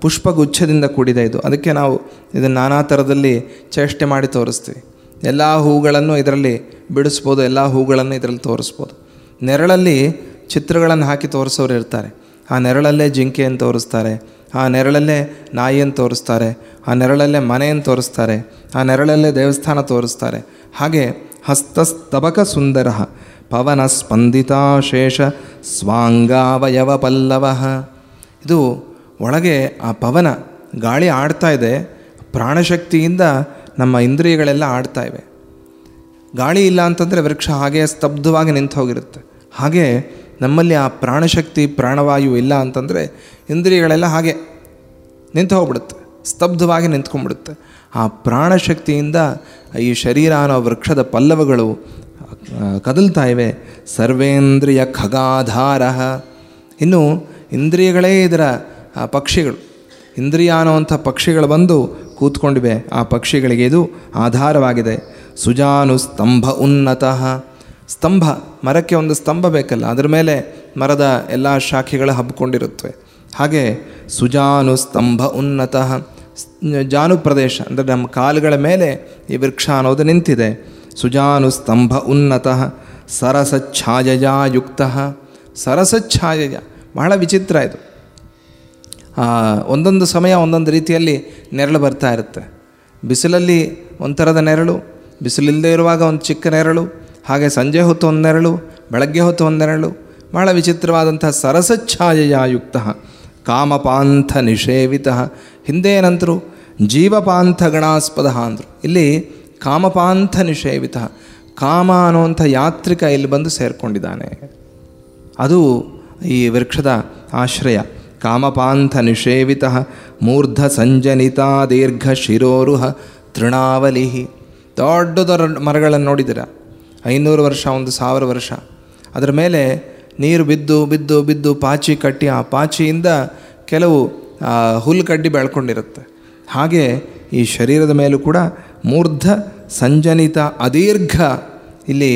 ಪುಷ್ಪಗುಚ್ಛದಿಂದ ಕೂಡಿದೆ ಇದು. ಅದಕ್ಕೆ ನಾವು ಇದನ್ನು ನಾನಾ ಥರದಲ್ಲಿ ಚೇಷ್ಟೆ ಮಾಡಿ ತೋರಿಸ್ತೀವಿ. ಎಲ್ಲ ಹೂಗಳನ್ನು ಇದರಲ್ಲಿ ಬಿಡಿಸ್ಬೋದು, ಎಲ್ಲ ಹೂಗಳನ್ನು ಇದರಲ್ಲಿ ತೋರಿಸ್ಬೋದು. ನೆರಳಲ್ಲಿ ಚಿತ್ರಗಳನ್ನು ಹಾಕಿ ತೋರಿಸೋರು ಇರ್ತಾರೆ. ಆ ನೆರಳಲ್ಲೇ ಜಿಂಕೆಯನ್ನು ತೋರಿಸ್ತಾರೆ, ಆ ನೆರಳಲ್ಲೇ ನಾಯಿಯನ್ನು ತೋರಿಸ್ತಾರೆ, ಆ ನೆರಳಲ್ಲೇ ಮನೆಯನ್ನು ತೋರಿಸ್ತಾರೆ, ಆ ನೆರಳಲ್ಲೇ ದೇವಸ್ಥಾನ ತೋರಿಸ್ತಾರೆ. ಹಾಗೆ ಹಸ್ತಸ್ತಬಕ ಸುಂದರ ಪವನ ಸ್ಪಂದಿತಾಶೇಷ ಸ್ವಾಂಗಾವಯವ ಪಲ್ಲವ. ಇದು ಒಳಗೆ ಆ ಪವನ ಗಾಳಿ ಆಡ್ತಾ ಇದೆ, ಪ್ರಾಣಶಕ್ತಿಯಿಂದ ನಮ್ಮ ಇಂದ್ರಿಯಗಳೆಲ್ಲ ಆಡ್ತಾ ಇವೆ. ಗಾಳಿ ಇಲ್ಲ ಅಂತಂದರೆ ವೃಕ್ಷ ಹಾಗೆ ಸ್ತಬ್ಧವಾಗಿ ನಿಂತು ಹೋಗಿರುತ್ತೆ. ಹಾಗೆ ನಮ್ಮಲ್ಲಿ ಆ ಪ್ರಾಣಶಕ್ತಿ, ಪ್ರಾಣವಾಯು ಇಲ್ಲ ಅಂತಂದರೆ ಇಂದ್ರಿಯಗಳೆಲ್ಲ ಹಾಗೆ ನಿಂತು ಹೋಗ್ಬಿಡುತ್ತೆ, ಸ್ತಬ್ಧವಾಗಿ ನಿಂತ್ಕೊಂಡ್ಬಿಡುತ್ತೆ. ಆ ಪ್ರಾಣಶಕ್ತಿಯಿಂದ ಈ ಶರೀರ ಅನ್ನೋ ವೃಕ್ಷದ ಪಲ್ಲವಗಳು ಕದಲ್ತಾ ಇವೆ. ಸರ್ವೇಂದ್ರಿಯ ಖಗಾಧಾರ. ಇನ್ನು ಇಂದ್ರಿಯಗಳೇ ಇದರ ಆ, ಪಕ್ಷಿಗಳು. ಇಂದ್ರಿಯ ಅನ್ನುವಂಥ ಪಕ್ಷಿಗಳು ಬಂದು ಕೂತ್ಕೊಂಡಿವೆ. ಆ ಪಕ್ಷಿಗಳಿಗೆ ಇದು ಆಧಾರವಾಗಿದೆ. ಸುಜಾನು ಸ್ತಂಭ ಉನ್ನತಃ. ಸ್ತಂಭ ಮರಕ್ಕೆ ಒಂದು ಸ್ತಂಭ ಬೇಕಲ್ಲ ಅದರ ಮೇಲೆ ಮರದ ಎಲ್ಲ ಶಾಖೆಗಳು ಹಬ್ಬಿಕೊಂಡಿರುತ್ತವೆ ಹಾಗೆ ಸುಜಾನು ಸ್ತಂಭ ಉನ್ನತಃ. ಜಾನು ಪ್ರದೇಶ ಅಂದರೆ ನಮ್ಮ ಕಾಲುಗಳ ಮೇಲೆ ಈ ವೃಕ್ಷ ಅನ್ನೋದು ನಿಂತಿದೆ. ಸುಜಾನು ಸ್ತಂಭ ಉನ್ನತಃ. ಸರಸಚ್ಛಾಯಯ ಸರಸಛಾಯಯ ಬಹಳ ವಿಚಿತ್ರ ಇದು. ಒಂದೊಂದು ಸಮಯ ಒಂದೊಂದು ರೀತಿಯಲ್ಲಿ ನೆರಳು ಬರ್ತಾ ಇರುತ್ತೆ. ಬಿಸಿಲಲ್ಲಿ ಒಂಥರದ ನೆರಳು, ಬಿಸಿಲಿಲ್ಲದೆ ಇರುವಾಗ ಒಂದು ಚಿಕ್ಕ ನೆರಳು, ಹಾಗೆ ಸಂಜೆ ಹೊತ್ತು ಒಂದು ನೆರಳು, ಬೆಳಗ್ಗೆ ಹೊತ್ತು ಒಂದು ನೆರಳು, ಬಹಳ ವಿಚಿತ್ರವಾದಂತಹ ಸರಸಚ್ಛಾಯಯ ಯುಕ್ತ ಕಾಮಪಾಂಥ ನಿಷೇವಿತ. ಹಿಂದೆ ಏನಂತರು? ಜೀವಪಾಂಥ ಗಣಾಸ್ಪದ ಅಂದರು. ಇಲ್ಲಿ ಕಾಮಪಾಂಥ ನಿಷೇವಿತ, ಕಾಮ ಅನ್ನುವಂಥ ಯಾತ್ರಿಕ ಇಲ್ಲಿ ಬಂದು ಸೇರಿಕೊಂಡಿದ್ದಾನೆ. ಅದು ಈ ವೃಕ್ಷದ ಆಶ್ರಯ. ಕಾಮಪಾಂಥ ನಿಷೇವಿತ ಮೂರ್ಧ ಸಂಜನಿತ ದೀರ್ಘ ಶಿರೋರುಹ ತೃಣಾವಲಿ. ದೊಡ್ಡ ದೊಡ್ಡ ಮರಗಳನ್ನು ನೋಡಿದ್ದೀರ? ಐನೂರು ವರ್ಷ, ಒಂದು ಸಾವಿರ ವರ್ಷ. ಅದರ ಮೇಲೆ ನೀರು ಬಿದ್ದು ಬಿದ್ದು ಬಿದ್ದು ಪಾಚಿ ಕಟ್ಟಿ ಆ ಪಾಚಿಯಿಂದ ಕೆಲವು ಹುಲ್ಲು ಕಡ್ಡಿ ಬೆಳ್ಕೊಂಡಿರುತ್ತೆ. ಹಾಗೆ ಈ ಶರೀರದ ಮೇಲೂ ಕೂಡ ಮೂರ್ಧ ಸಂಜನಿತ ಅದೀರ್ಘ ಇಲ್ಲಿ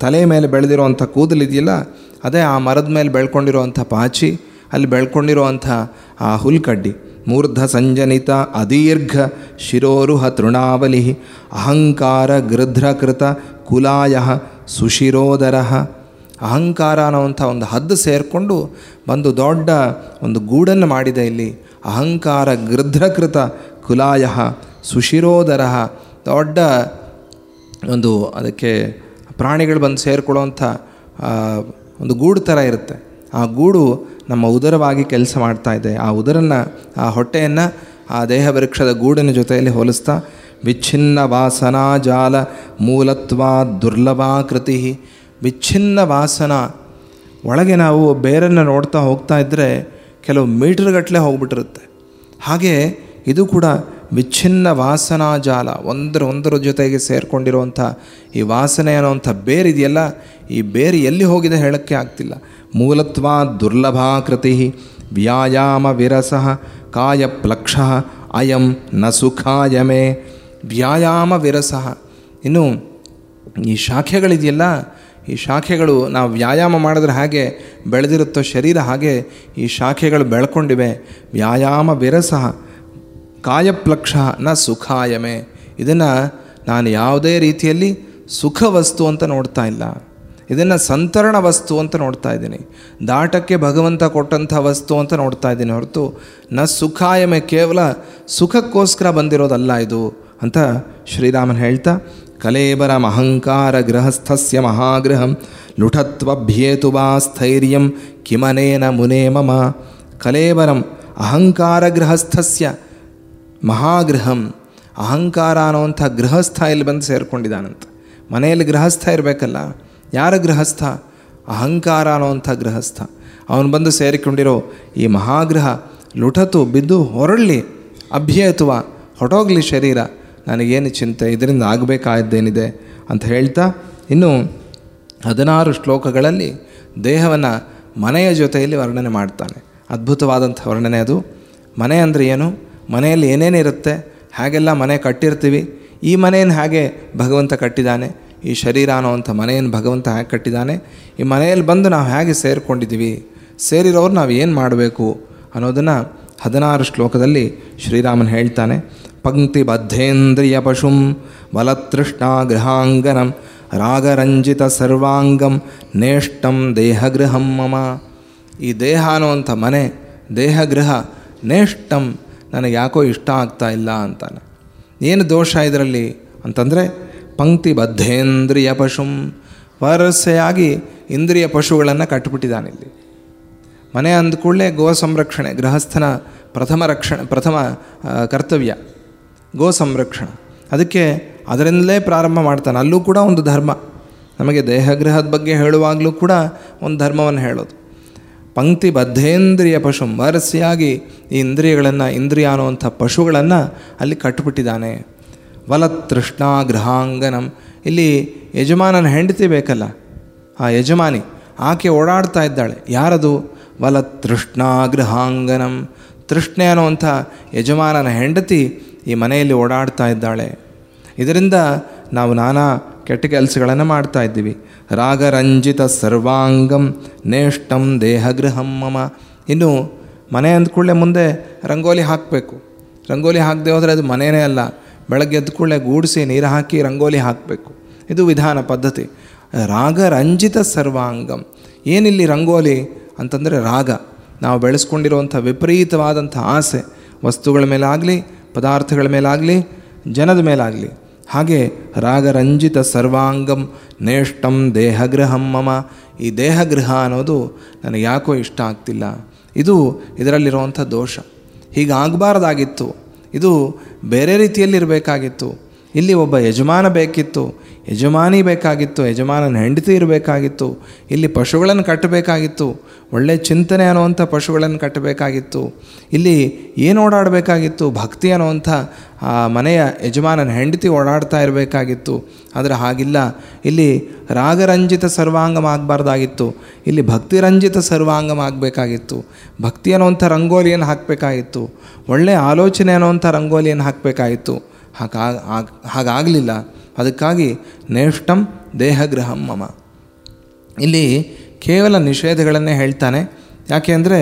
ತಲೆ ಮೇಲೆ ಬೆಳೆದಿರುವಂಥ ಕೂದಲಿದೆಯಲ್ಲ ಅದೇ ಆ ಮರದ ಮೇಲೆ ಬೆಳ್ಕೊಂಡಿರುವಂಥ ಪಾಚಿ ಅಲ್ಲಿ ಬೆಳ್ಕೊಂಡಿರುವಂಥ ಆ ಹುಲ್ಕಡ್ಡಿ, ಮೂರ್ಧ ಸಂಜನಿತ ಅದೀರ್ಘ ಶಿರೋರುಹ ತೃಣಾವಲಿ, ಅಹಂಕಾರ ಗೃಧ್ರಕೃತ ಕುಲಾಯ ಸುಶಿರೋದರ. ಅಹಂಕಾರ ಅನ್ನೋವಂಥ ಒಂದು ಹದ್ದು ಸೇರಿಕೊಂಡು ಬಂದು ದೊಡ್ಡ ಒಂದು ಗೂಡನ್ನು ಮಾಡಿದೆ ಇಲ್ಲಿ. ಅಹಂಕಾರ ಗೃಧ್ರಕೃತ ಕುಲಾಯ ಸುಶಿರೋದರ. ದೊಡ್ಡ ಒಂದು ಅದಕ್ಕೆ ಪ್ರಾಣಿಗಳು ಬಂದು ಸೇರಿಕೊಳ್ಳುವಂಥ ಒಂದು ಗೂಡು ಥರ ಇರುತ್ತೆ. ಆ ಗೂಡು ನಮ್ಮ ಉದರವಾಗಿ ಕೆಲಸ ಮಾಡ್ತಾ ಇದೆ. ಆ ಉದರನ್ನು, ಆ ಹೊಟ್ಟೆಯನ್ನು ಆ ದೇಹ ವೃಕ್ಷದ ಗೂಡಿನ ಜೊತೆಯಲ್ಲಿ ಹೋಲಿಸ್ತಾ, ವಿಚ್ಛಿನ್ನ ವಾಸನಾ ಜಾಲ ಮೂಲತ್ವ ದುರ್ಲಭಾಕೃತಿ ವಿಚ್ಛಿನ್ನ ವಾಸನ, ಒಳಗೆ ನಾವು ಬೇರನ್ನು ನೋಡ್ತಾ ಹೋಗ್ತಾ ಇದ್ದರೆ ಕೆಲವು ಮೀಟರ್ಗಟ್ಟಲೆ ಹೋಗ್ಬಿಟ್ಟಿರುತ್ತೆ. ಹಾಗೆ ಇದು ಕೂಡ ವಿಚ್ಛಿನ್ನ ವಾಸನಾ ಜಾಲ, ಒಂದರ ಒಂದರ ಜೊತೆಗೆ ಸೇರಿಕೊಂಡಿರುವಂಥ ಈ ವಾಸನೆ ಅನ್ನೋವಂಥ ಬೇರಿದೆಯಲ್ಲ, ಈ ಬೇರು ಎಲ್ಲಿ ಹೋಗಿದೆ ಹೇಳೋಕ್ಕೆ ಆಗ್ತಿಲ್ಲ. ಮೂಲತ್ವ ದುರ್ಲಭಾಕೃತಿ ವ್ಯಾಯಾಮ ವಿರಸ ಕಾಯಪ್ಲಕ್ಷ ಅಯಂ ನ ಸುಖಾಯಮೆ ವ್ಯಾಯಾಮ ವಿರಸಃ. ಇನ್ನು ಈ ಶಾಖೆಗಳಿದೆಯಲ್ಲ, ಈ ಶಾಖೆಗಳು ನಾವು ವ್ಯಾಯಾಮ ಮಾಡಿದ್ರೆ ಹಾಗೆ ಬೆಳೆದಿರುತ್ತೋ ಶರೀರ ಹಾಗೆ ಈ ಶಾಖೆಗಳು ಬೆಳ್ಕೊಂಡಿವೆ. ವ್ಯಾಯಾಮ ವಿರಸಃ ಕಾಯಪ್ಲಕ್ಷ ನ ಸುಖಾಯಮೆ ಇದನ್ನು ನಾನು ಯಾವುದೇ ರೀತಿಯಲ್ಲಿ ಸುಖ ವಸ್ತು ಅಂತ ನೋಡ್ತಾ ಇಲ್ಲ. ಇದನ್ನು ಸಂತರಣ ವಸ್ತು ಅಂತ ನೋಡ್ತಾ ಇದ್ದೀನಿ. ದಾಟಕ್ಕೆ ಭಗವಂತ ಕೊಟ್ಟಂಥ ವಸ್ತು ಅಂತ ನೋಡ್ತಾ ಇದ್ದೀನಿ ಹೊರತು ನ ಸುಖಾಯಮೆ ಕೇವಲ ಸುಖಕ್ಕೋಸ್ಕರ ಬಂದಿರೋದಲ್ಲ ಇದು ಅಂತ ಶ್ರೀರಾಮನ್ ಹೇಳ್ತಾ, ಕಲೇಬರಂ ಅಹಂಕಾರ ಗೃಹಸ್ಥಸ್ಯ ಮಹಾಗೃಹಂ ಲುಠತ್ವಭ್ಯೇತು ವಾ ಸ್ಥೈರ್ಯಂ ಕಿಮನೇನ ಮುನೇ ಮಮ. ಕಲೇಬರಂ ಅಹಂಕಾರ ಗೃಹಸ್ಥಸ್ಯ ಮಹಾಗೃಹಂ ಅಹಂಕಾರ ಅನ್ನೋಂಥ ಗೃಹಸ್ಥ ಇಲ್ಲಿ ಬಂದು ಸೇರಿಕೊಂಡಿದ್ದಾನಂತ. ಮನೆಯಲ್ಲಿ ಗೃಹಸ್ಥ ಇರಬೇಕಲ್ಲ ಯಾರ ಗೃಹಸ್ಥ? ಅಹಂಕಾರ ಅನ್ನುವಂಥ ಗೃಹಸ್ಥ. ಅವನು ಬಂದು ಸೇರಿಕೊಂಡಿರೋ ಈ ಮಹಾಗೃಹ ಲುಠತು ಬಿದ್ದು ಹೊರಳಲಿ ಅಭ್ಯೇತುವ, ಹೊಟೋಗ್ಲಿ ಶರೀರ. ನನಗೇನು ಚಿಂತೆ, ಇದರಿಂದ ಆಗಬೇಕಾದ್ದೇನಿದೆ ಅಂತ ಹೇಳ್ತಾ, ಇನ್ನು ಹದಿನಾರು ಶ್ಲೋಕಗಳಲ್ಲಿ ದೇಹವನ್ನು ಮನೆಯ ಜೊತೆಯಲ್ಲಿ ವರ್ಣನೆ ಮಾಡ್ತಾನೆ. ಅದ್ಭುತವಾದಂಥ ವರ್ಣನೆ ಅದು. ಮನೆ ಅಂದರೆ ಏನು? ಮನೆಯಲ್ಲಿ ಏನೇನಿರುತ್ತೆ? ಹಾಗೆಲ್ಲ ಮನೆ ಕಟ್ಟಿರ್ತೀವಿ. ಈ ಮನೆಯನ್ನು ಹಾಗೆ ಭಗವಂತ ಕಟ್ಟಿದ್ದಾನೆ. ಈ ಶರೀರ ಅನ್ನೋವಂಥ ಮನೆಯನ್ನು ಭಗವಂತ ಹೇಗೆ ಕಟ್ಟಿದ್ದಾನೆ? ಈ ಮನೆಯಲ್ಲಿ ಬಂದು ನಾವು ಹೇಗೆ ಸೇರಿಕೊಂಡಿದ್ದೀವಿ? ಸೇರಿರೋರು ನಾವು ಏನು ಮಾಡಬೇಕು? ಅನ್ನೋದನ್ನು ಹದಿನಾರು ಶ್ಲೋಕದಲ್ಲಿ ಶ್ರೀರಾಮನ್ ಹೇಳ್ತಾನೆ. ಪಂಕ್ತಿ ಬದ್ಧೇಂದ್ರಿಯ ಪಶುಂ ಬಲತೃಷ್ಣ ಗೃಹಾಂಗನಂ ರಾಗರಂಜಿತ ಸರ್ವಾಂಗಂ ನೇಷ್ಟಂ ದೇಹಗೃಹಂ ಮಮ. ಈ ದೇಹ ಅನ್ನುವಂಥ ಮನೆ, ದೇಹಗೃಹ ನೇಷ್ಟಂ ನನಗೆ ಯಾಕೋ ಇಷ್ಟ ಆಗ್ತಾ ಇಲ್ಲ ಅಂತಾನೆ. ಏನು ದೋಷ ಇದರಲ್ಲಿ ಅಂತಂದರೆ ಪಂಕ್ತಿ ಬದ್ಧೇಂದ್ರಿಯ ಪಶುಂ. ವರಸೆಯಾಗಿ ಇಂದ್ರಿಯ ಪಶುಗಳನ್ನು ಕಟ್ಟಿಬಿಟ್ಟಿದ್ದಾನೆ ಇಲ್ಲಿ. ಮನೆ ಅಂದ್ಕೂಡಲೇ ಗೋ ಸಂರಕ್ಷಣೆ, ಗೃಹಸ್ಥನ ಪ್ರಥಮ ರಕ್ಷಣೆ, ಪ್ರಥಮ ಕರ್ತವ್ಯ. ಗೋ ಸಂರಕ್ಷಣೆ. ಅದಕ್ಕೆ ಅದರಿಂದಲೇ ಪ್ರಾರಂಭ ಮಾಡ್ತಾನೆ. ಅಲ್ಲೂ ಕೂಡ ಒಂದು ಧರ್ಮ. ನಮಗೆ ದೇಹಗೃಹದ ಬಗ್ಗೆ ಹೇಳುವಾಗಲೂ ಕೂಡ ಒಂದು ಧರ್ಮವನ್ನು ಹೇಳೋದು. ಪಂಕ್ತಿ ಬದ್ಧೇಂದ್ರಿಯ ಪಶು. ವಾರಸಿಯಾಗಿ ಈ ಇಂದ್ರಿಯಗಳನ್ನು, ಇಂದ್ರಿಯ ಅನ್ನುವಂಥ ಪಶುಗಳನ್ನು ಅಲ್ಲಿ ಕಟ್ಟಿಬಿಟ್ಟಿದ್ದಾನೆ ವಲತೃಷ್ಣ ಗೃಹಾಂಗನಂ ಇಲ್ಲಿ ಯಜಮಾನನ ಹೆಂಡತಿ ಬೇಕಲ್ಲ, ಆ ಯಜಮಾನಿ, ಆಕೆ ಓಡಾಡ್ತಾ ಇದ್ದಾಳೆ. ಯಾರದು? ವಲತೃಷ್ಣ ಗೃಹಾಂಗನಂ ತೃಷ್ಣೆ ಅನ್ನುವಂಥ ಯಜಮಾನನ ಹೆಂಡತಿ ಈ ಮನೆಯಲ್ಲಿ ಓಡಾಡ್ತಾ ಇದ್ದಾಳೆ. ಇದರಿಂದ ನಾವು ನಾನಾ ಕೆಟ್ಟ ಕೆಲಸಗಳನ್ನು ಮಾಡ್ತಾ ಇದ್ದೀವಿ. ರಾಗರಂಜಿತ ಸರ್ವಾಂಗಂ ನೇಷ್ಟಂ ದೇಹಗೃಹಂ ಮಮ. ಇನ್ನು ಮನೆ ಅಂದ್ಕೂಡಲೇ ಮುಂದೆ ರಂಗೋಲಿ ಹಾಕಬೇಕು. ರಂಗೋಲಿ ಹಾಕದೆ ಹೋದರೆ ಅದು ಮನೆಯೇ ಅಲ್ಲ. ಬೆಳಗ್ಗೆ ಎದ್ದ ಕೂಡಲೇ ಗೂಡಿಸಿ ನೀರು ಹಾಕಿ ರಂಗೋಲಿ ಹಾಕಬೇಕು. ಇದು ವಿಧಾನ ಪದ್ಧತಿ. ರಾಗರಂಜಿತ ಸರ್ವಾಂಗಂ. ಏನಿಲ್ಲಿ ರಂಗೋಲಿ ಅಂತಂದರೆ ರಾಗ. ನಾವು ಬೆಳೆಸ್ಕೊಂಡಿರುವಂಥ ವಿಪರೀತವಾದಂಥ ಆಸೆ ವಸ್ತುಗಳ ಮೇಲಾಗಲಿ, ಪದಾರ್ಥಗಳ ಮೇಲಾಗಲಿ, ಜನದ ಮೇಲಾಗಲಿ. ಹಾಗೆ ರಾಗರಂಜಿತ ಸರ್ವಾಂಗಂ ನೇಷ್ಟಂ ದೇಹಗೃಹಂ ಮಮ. ಈ ದೇಹಗೃಹ ಅನ್ನೋದು ನನಗೆ ಯಾಕೋ ಇಷ್ಟ ಆಗ್ತಿಲ್ಲ. ಇದು ಇದರಲ್ಲಿರುವಂಥ ದೋಷ. ಹೀಗಾಗಬಾರ್ದಾಗಿತ್ತು. ಇದು ಬೇರೆ ರೀತಿಯಲ್ಲಿರಬೇಕಾಗಿತ್ತು ಇಲ್ಲಿ ಒಬ್ಬ ಯಜಮಾನ ಬೇಕಿತ್ತು. ಯಜಮಾನಿ ಬೇಕಾಗಿತ್ತು, ಯಜಮಾನನ ಹೆಂಡತಿ ಇರಬೇಕಾಗಿತ್ತು, ಇಲ್ಲಿ ಪಶುಗಳನ್ನು ಕಟ್ಟಬೇಕಾಗಿತ್ತು ಒಳ್ಳೆಯ ಚಿಂತನೆ ಅನ್ನುವಂಥ ಪಶುಗಳನ್ನು ಕಟ್ಟಬೇಕಾಗಿತ್ತು, ಇಲ್ಲಿ ಏನು ಓಡಾಡಬೇಕಾಗಿತ್ತು, ಭಕ್ತಿ ಅನ್ನುವಂಥ ಆ ಮನೆಯ ಯಜಮಾನನ ಹೆಂಡತಿ ಓಡಾಡ್ತಾ ಇರಬೇಕಾಗಿತ್ತು, ಆದರೆ ಹಾಗಿಲ್ಲ. ಇಲ್ಲಿ ರಾಗರಂಜಿತ ಸರ್ವಾಂಗಮ ಆಗಬಾರ್ದಾಗಿತ್ತು, ಇಲ್ಲಿ ಭಕ್ತಿರಂಜಿತ ಸರ್ವಾಂಗಮ ಆಗಬೇಕಾಗಿತ್ತು, ಭಕ್ತಿ ಅನ್ನುವಂಥ ರಂಗೋಲಿಯನ್ನು ಹಾಕಬೇಕಾಗಿತ್ತು ಒಳ್ಳೆಯ ಆಲೋಚನೆ ಅನ್ನುವಂಥ ರಂಗೋಲಿಯನ್ನು ಹಾಕಬೇಕಾಗಿತ್ತು. ಹಾಗಾಗಿ ಹಾಗಾಗಲಿಲ್ಲ. ಅದಕ್ಕಾಗಿ ನೇಷ್ಟಂ ದೇಹಗೃಹಂ ಮಮ ಇಲ್ಲಿ ಕೇವಲ ನಿಷೇಧಗಳನ್ನೇ ಹೇಳ್ತಾನೆ ಯಾಕೆ ಅಂದರೆ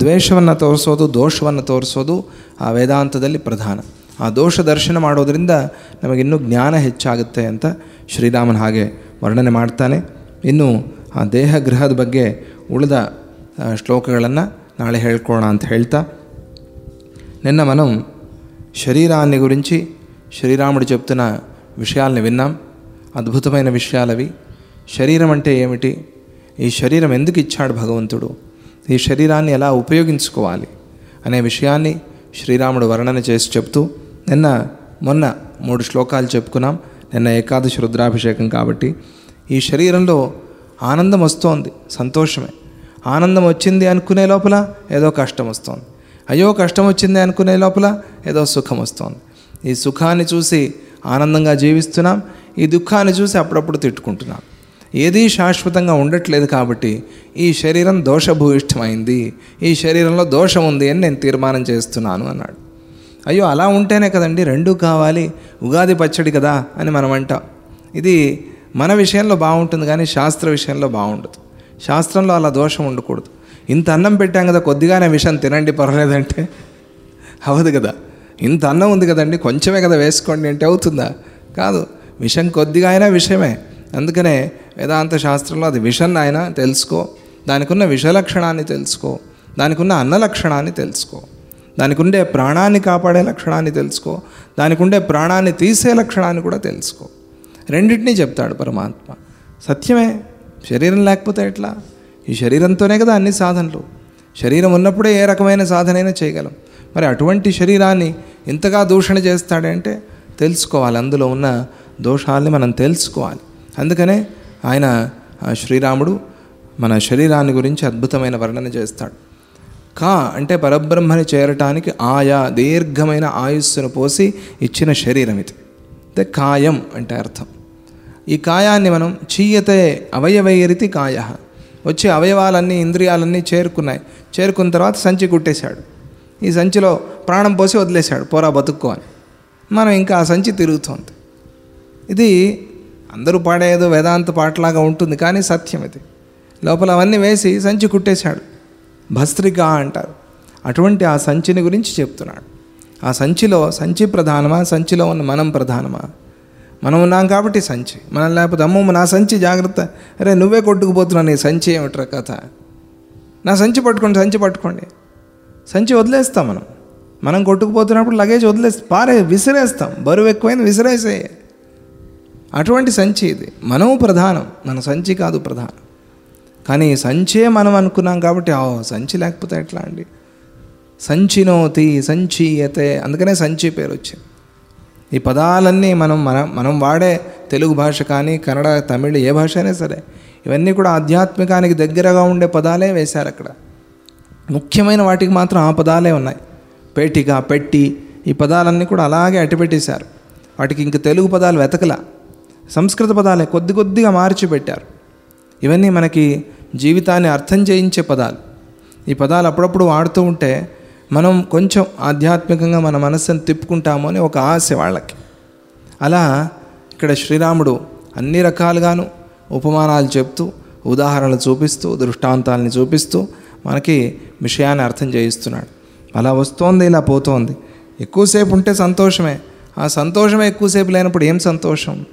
ದ್ವೇಷವನ್ನು ತೋರಿಸೋದು ದೋಷವನ್ನು ತೋರಿಸೋದು ಆ ವೇದಾಂತದಲ್ಲಿ ಪ್ರಧಾನ ಆ ದೋಷ ದರ್ಶನ ಮಾಡೋದರಿಂದ ನಮಗಿನ್ನೂ ಜ್ಞಾನ ಹೆಚ್ಚಾಗುತ್ತೆ ಅಂತ ಶ್ರೀರಾಮನ್ ಹಾಗೆ ವರ್ಣನೆ ಮಾಡ್ತಾನೆ ಇನ್ನು ಆ ದೇಹ ಗೃಹದ ಬಗ್ಗೆ ಉಳಿದ ಆ, ಶ್ಲೋಕಗಳನ್ನು ನಾಳೆ ಹೇಳ್ಕೊಳ್ಳೋಣ ಅಂತ ಹೇಳ್ತಾ నిన్న మనం శరీరాన్ని గురించి శ్రీరాముడు చెప్తున్న విషయాల్ని విన్నాం. అద్భుతమైన విషయాలవి. శరీరం అంటే ఏమిటి? ఈ శరీరం ఎందుకు ఇచ్చాడు భగవంతుడు? ఈ శరీరాన్ని ఎలా ఉపయోగించుకోవాలి? అనే విషయాన్ని శ్రీరాముడు వర్ణన చేసి చెప్తూ నిన్న మొన్న మూడు శ్లోకాలు చెప్పుకున్నాం. నిన్న ఏకాదశి రుద్రాభిషేకం కాబట్టి. ఈ శరీరంలో ఆనందం వస్తోంది. సంతోషమే. ఆనందం వచ్చింది అనుకునే లోపల ఏదో కష్టం వస్తోంది. అయ్యో కష్టం వచ్చింది అనుకునే లోపల ఏదో సుఖం వస్తోంది. ఈ సుఖాన్ని చూసి ఆనందంగా జీవిస్తున్నాం. ఈ దుఃఖాన్ని చూసి అప్పుడప్పుడు తిట్టుకుంటున్నాం. ఏదీ శాశ్వతంగా ఉండట్లేదు కాబట్టి ఈ శరీరం దోషభూయిష్టమైంది. ఈ శరీరంలో దోషం ఉంది అని నేను తీర్మానం చేస్తున్నాను అన్నాడు. అయ్యో అలా ఉంటేనే కదండి రెండూ కావాలి ఉగాది పచ్చడి కదా అని మనం అంటాం. ఇది మన విషయంలో బాగుంటుంది కానీ శాస్త్ర విషయంలో బాగుండదు. శాస్త్రంలో అలా దోషం ఉండకూడదు. ఇంత అన్నం పెట్టాం కదా కొద్దిగానే విషయం తినండి పర్వాలేదంటే. అవదు కదా. ఇంత అన్నం ఉంది కదండి కొంచెమే కదా వేసుకోండి అంటే అవుతుందా? కాదు విషం కొద్దిగా అయినా విషయమే అందుకనే వేదాంత శాస్త్రంలో అది విషన్ అయినా తెలుసుకో దానికి ఉన్న విషలక్షణాన్ని తెలుసుకో దానికి ఉన్న అన్న లక్షణాన్ని తెలుసుకో దానికి ఉండే ప్రాణాన్ని కాపాడే లక్షణాన్ని తెలుసుకో దానికి ఉండే ప్రాణాన్ని తీసే లక్షణాన్ని కూడా తెలుసుకో. రెండింటినీ చెప్తాడు పరమాత్మ. సత్యమే శరీరం లేకపోతే ఎట్లా? ఈ శరీరంతోనే కదా అన్ని సాధనలు. శరీరం ఉన్నప్పుడే ఏ రకమైన సాధనైనా చేయగలం. మరి అటువంటి శరీరాన్ని ఇంతగా దూషణ చేస్తాడంటే తెలుసుకోవాలి. అందులో ఉన్న దోషాల్ని మనం తెలుసుకోవాలి. అందుకనే ఆయన శ్రీరాముడు మన శరీరాన్ని గురించి అద్భుతమైన వర్ణన చేస్తాడు. కా అంటే పరబ్రహ్మని చేరటానికి ఆయా దీర్ఘమైన ఆయుస్సును పోసి ఇచ్చిన శరీరం ఇది. అంటే కాయం అంటే అర్థం. ఈ కాయాన్ని మనం చీయతే అవయవైరితి కాయ. వచ్చి అవయవాలన్నీ ఇంద్రియాలన్నీ చేరుకున్నాయి. చేరుకున్న తర్వాత సంచి కుట్టేశాడు. ఈ సంచిలో ప్రాణం పోసి వదిలేశాడు పోరా బతుక్కో అని. మనం ఇంకా ఆ సంచి తిరుగుతోంది. ఇది అందరూ పాడేదో వేదాంత పాటలాగా ఉంటుంది కానీ సత్యం ఇది. లోపల అవన్నీ వేసి సంచి కుట్టేశాడు. భస్త్రిక అంటారు. అటువంటి ఆ సంచిని గురించి చెప్తున్నాడు. ఆ సంచిలో సంచి ప్రధానమా సంచిలో ఉన్న మనం ప్రధానమా? మనం ఉన్నాం కాబట్టి సంచి. మనం లేకపోతే అమ్మమ్మ నా సంచి జాగ్రత్త. అరే నువ్వే కొట్టుకుపోతున్నావు నీ సంచి ఏమిట్రా కథ? నా సంచి పట్టుకోండి సంచి పట్టుకోండి. సంచి వదిలేస్తాం మనం. మనం కొట్టుకుపోతున్నప్పుడు లగేజ్ వదిలేస్తాం పారే విసిరేస్తాం. బరువు ఎక్కువైంది విసిరేసే. అటువంటి సంచి ఇది. మనం ప్రధానం. మన సంచి కాదు ప్రధానం. కానీ సంచే మనం అనుకున్నాం కాబట్టి ఆ సంచి లేకపోతే ఎట్లా అండి? సంచినోతి సంచీయతే. అందుకనే సంచి పేరు వచ్చింది. ఈ పదాలన్నీ మనం మన మనం వాడే తెలుగు భాష కానీ కన్నడ తమిళ్ ఏ భాష అయినా సరే ఇవన్నీ కూడా ఆధ్యాత్మికానికి దగ్గరగా ఉండే పదాలే వేశారు అక్కడ. ముఖ్యమైన వాటికి మాత్రం ఆ పదాలే ఉన్నాయి. పేటిక పెట్టి ఈ పదాలన్నీ కూడా అలాగే అట్టిపెట్టేశారు వాటికి ఇంక తెలుగు పదాలు వెతకలా. సంస్కృత పదాలే కొద్ది కొద్దిగా మార్చి పెట్టారు ఇవన్నీ మనకి జీవితాన్ని అర్థం చేయించే పదాలు. ఈ పదాలు అప్పుడప్పుడు వాడుతూ ఉంటే మనం కొంచెం ఆధ్యాత్మికంగా మన మనస్సును తిప్పుకుంటాము అని ఒక ఆశ వాళ్ళకి. అలా ఇక్కడ శ్రీరాముడు అన్ని రకాలుగాను ఉపమానాలు చెప్తూ ఉదాహరణలు చూపిస్తూ దృష్టాంతాలని చూపిస్తూ మనకి విషయాన్ని అర్థం చేయిస్తున్నాడు. అలా వస్తోంది ఇలా పోతోంది. ఎక్కువసేపు ఉంటే సంతోషమే. ఆ సంతోషమే ఎక్కువసేపు లేనప్పుడు ఏం సంతోషం?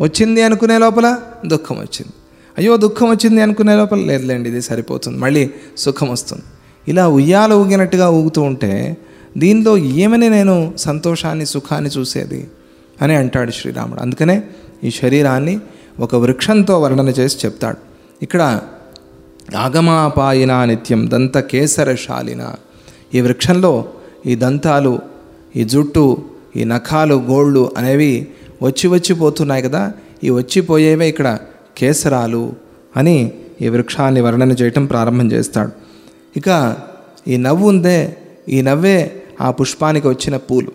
వచ్చింది అనుకునే లోపల దుఃఖం వచ్చింది. అయ్యో దుఃఖం వచ్చింది అనుకునే లోపల లేదులేండి ఇది సరిపోతుంది. మళ్ళీ సుఖం వస్తుంది. ఇలా ఉయ్యాల ఊగినట్టుగా ఊగుతూ ఉంటే దీనిలో ఏమని నేను సంతోషాన్ని సుఖాన్ని చూసేది అని అంటాడు శ్రీరాముడు. అందుకనే ఈ శరీరాన్ని ఒక వృక్షంతో వర్ణన చేసి చెప్తాడు. ఇక్కడ ఆగమాపాయిన నిత్యం దంత కేసరశాలిన ఈ వృక్షంలో ఈ దంతాలు ఈ జుట్టు ఈ నఖాలు గోళ్ళు అనేవి వచ్చి వచ్చి పోతున్నాయి కదా. ఈ వచ్చిపోయేవే ఇక్కడ కేసరాలు అని ఈ వృక్షాన్ని వర్ణన చేయటం ప్రారంభం చేస్తాడు. ఇక ఈ నవ్వు ఉందే ఈ నవ్వే ఆ పుష్పానికి వచ్చిన పూలు.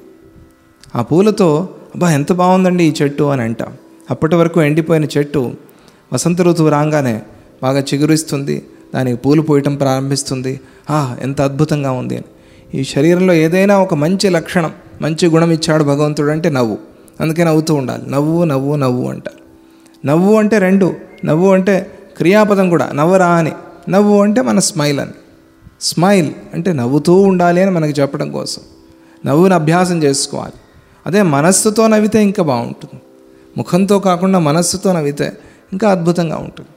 ఆ పూలతో అబ్బా ఎంత బాగుందండి ఈ చెట్టు అని అంటాం. అప్పటి వరకు ఎండిపోయిన చెట్టు వసంత ఋతువు రాగానే బాగా చిగురిస్తుంది దానికి పూలు పోయటం ప్రారంభిస్తుంది. ఆ ఎంత అద్భుతంగా ఉంది అని. ఈ శరీరంలో ఏదైనా ఒక మంచి లక్షణం మంచి గుణం ఇచ్చాడు భగవంతుడు అంటే నవ్వు. అందుకే నవ్వుతూ ఉండాలి. నవ్వు నవ్వు నవ్వు అంట. నవ్వు అంటే రెండు. నవ్వు అంటే క్రియాపదం కూడా నవ్వరా అని. నవ్వు అంటే మన స్మైల్ అని. స్మైల్ అంటే నవ్వుతూ ఉండాలి అని మనకి చెప్పడం కోసం. నవ్వుని అభ్యాసం చేసుకోవాలి. అదే మనస్సుతో నవ్వితే ఇంకా బాగుంటుంది. ముఖంతో కాకుండా మనస్సుతో నవ్వితే ఇంకా అద్భుతంగా ఉంటుంది.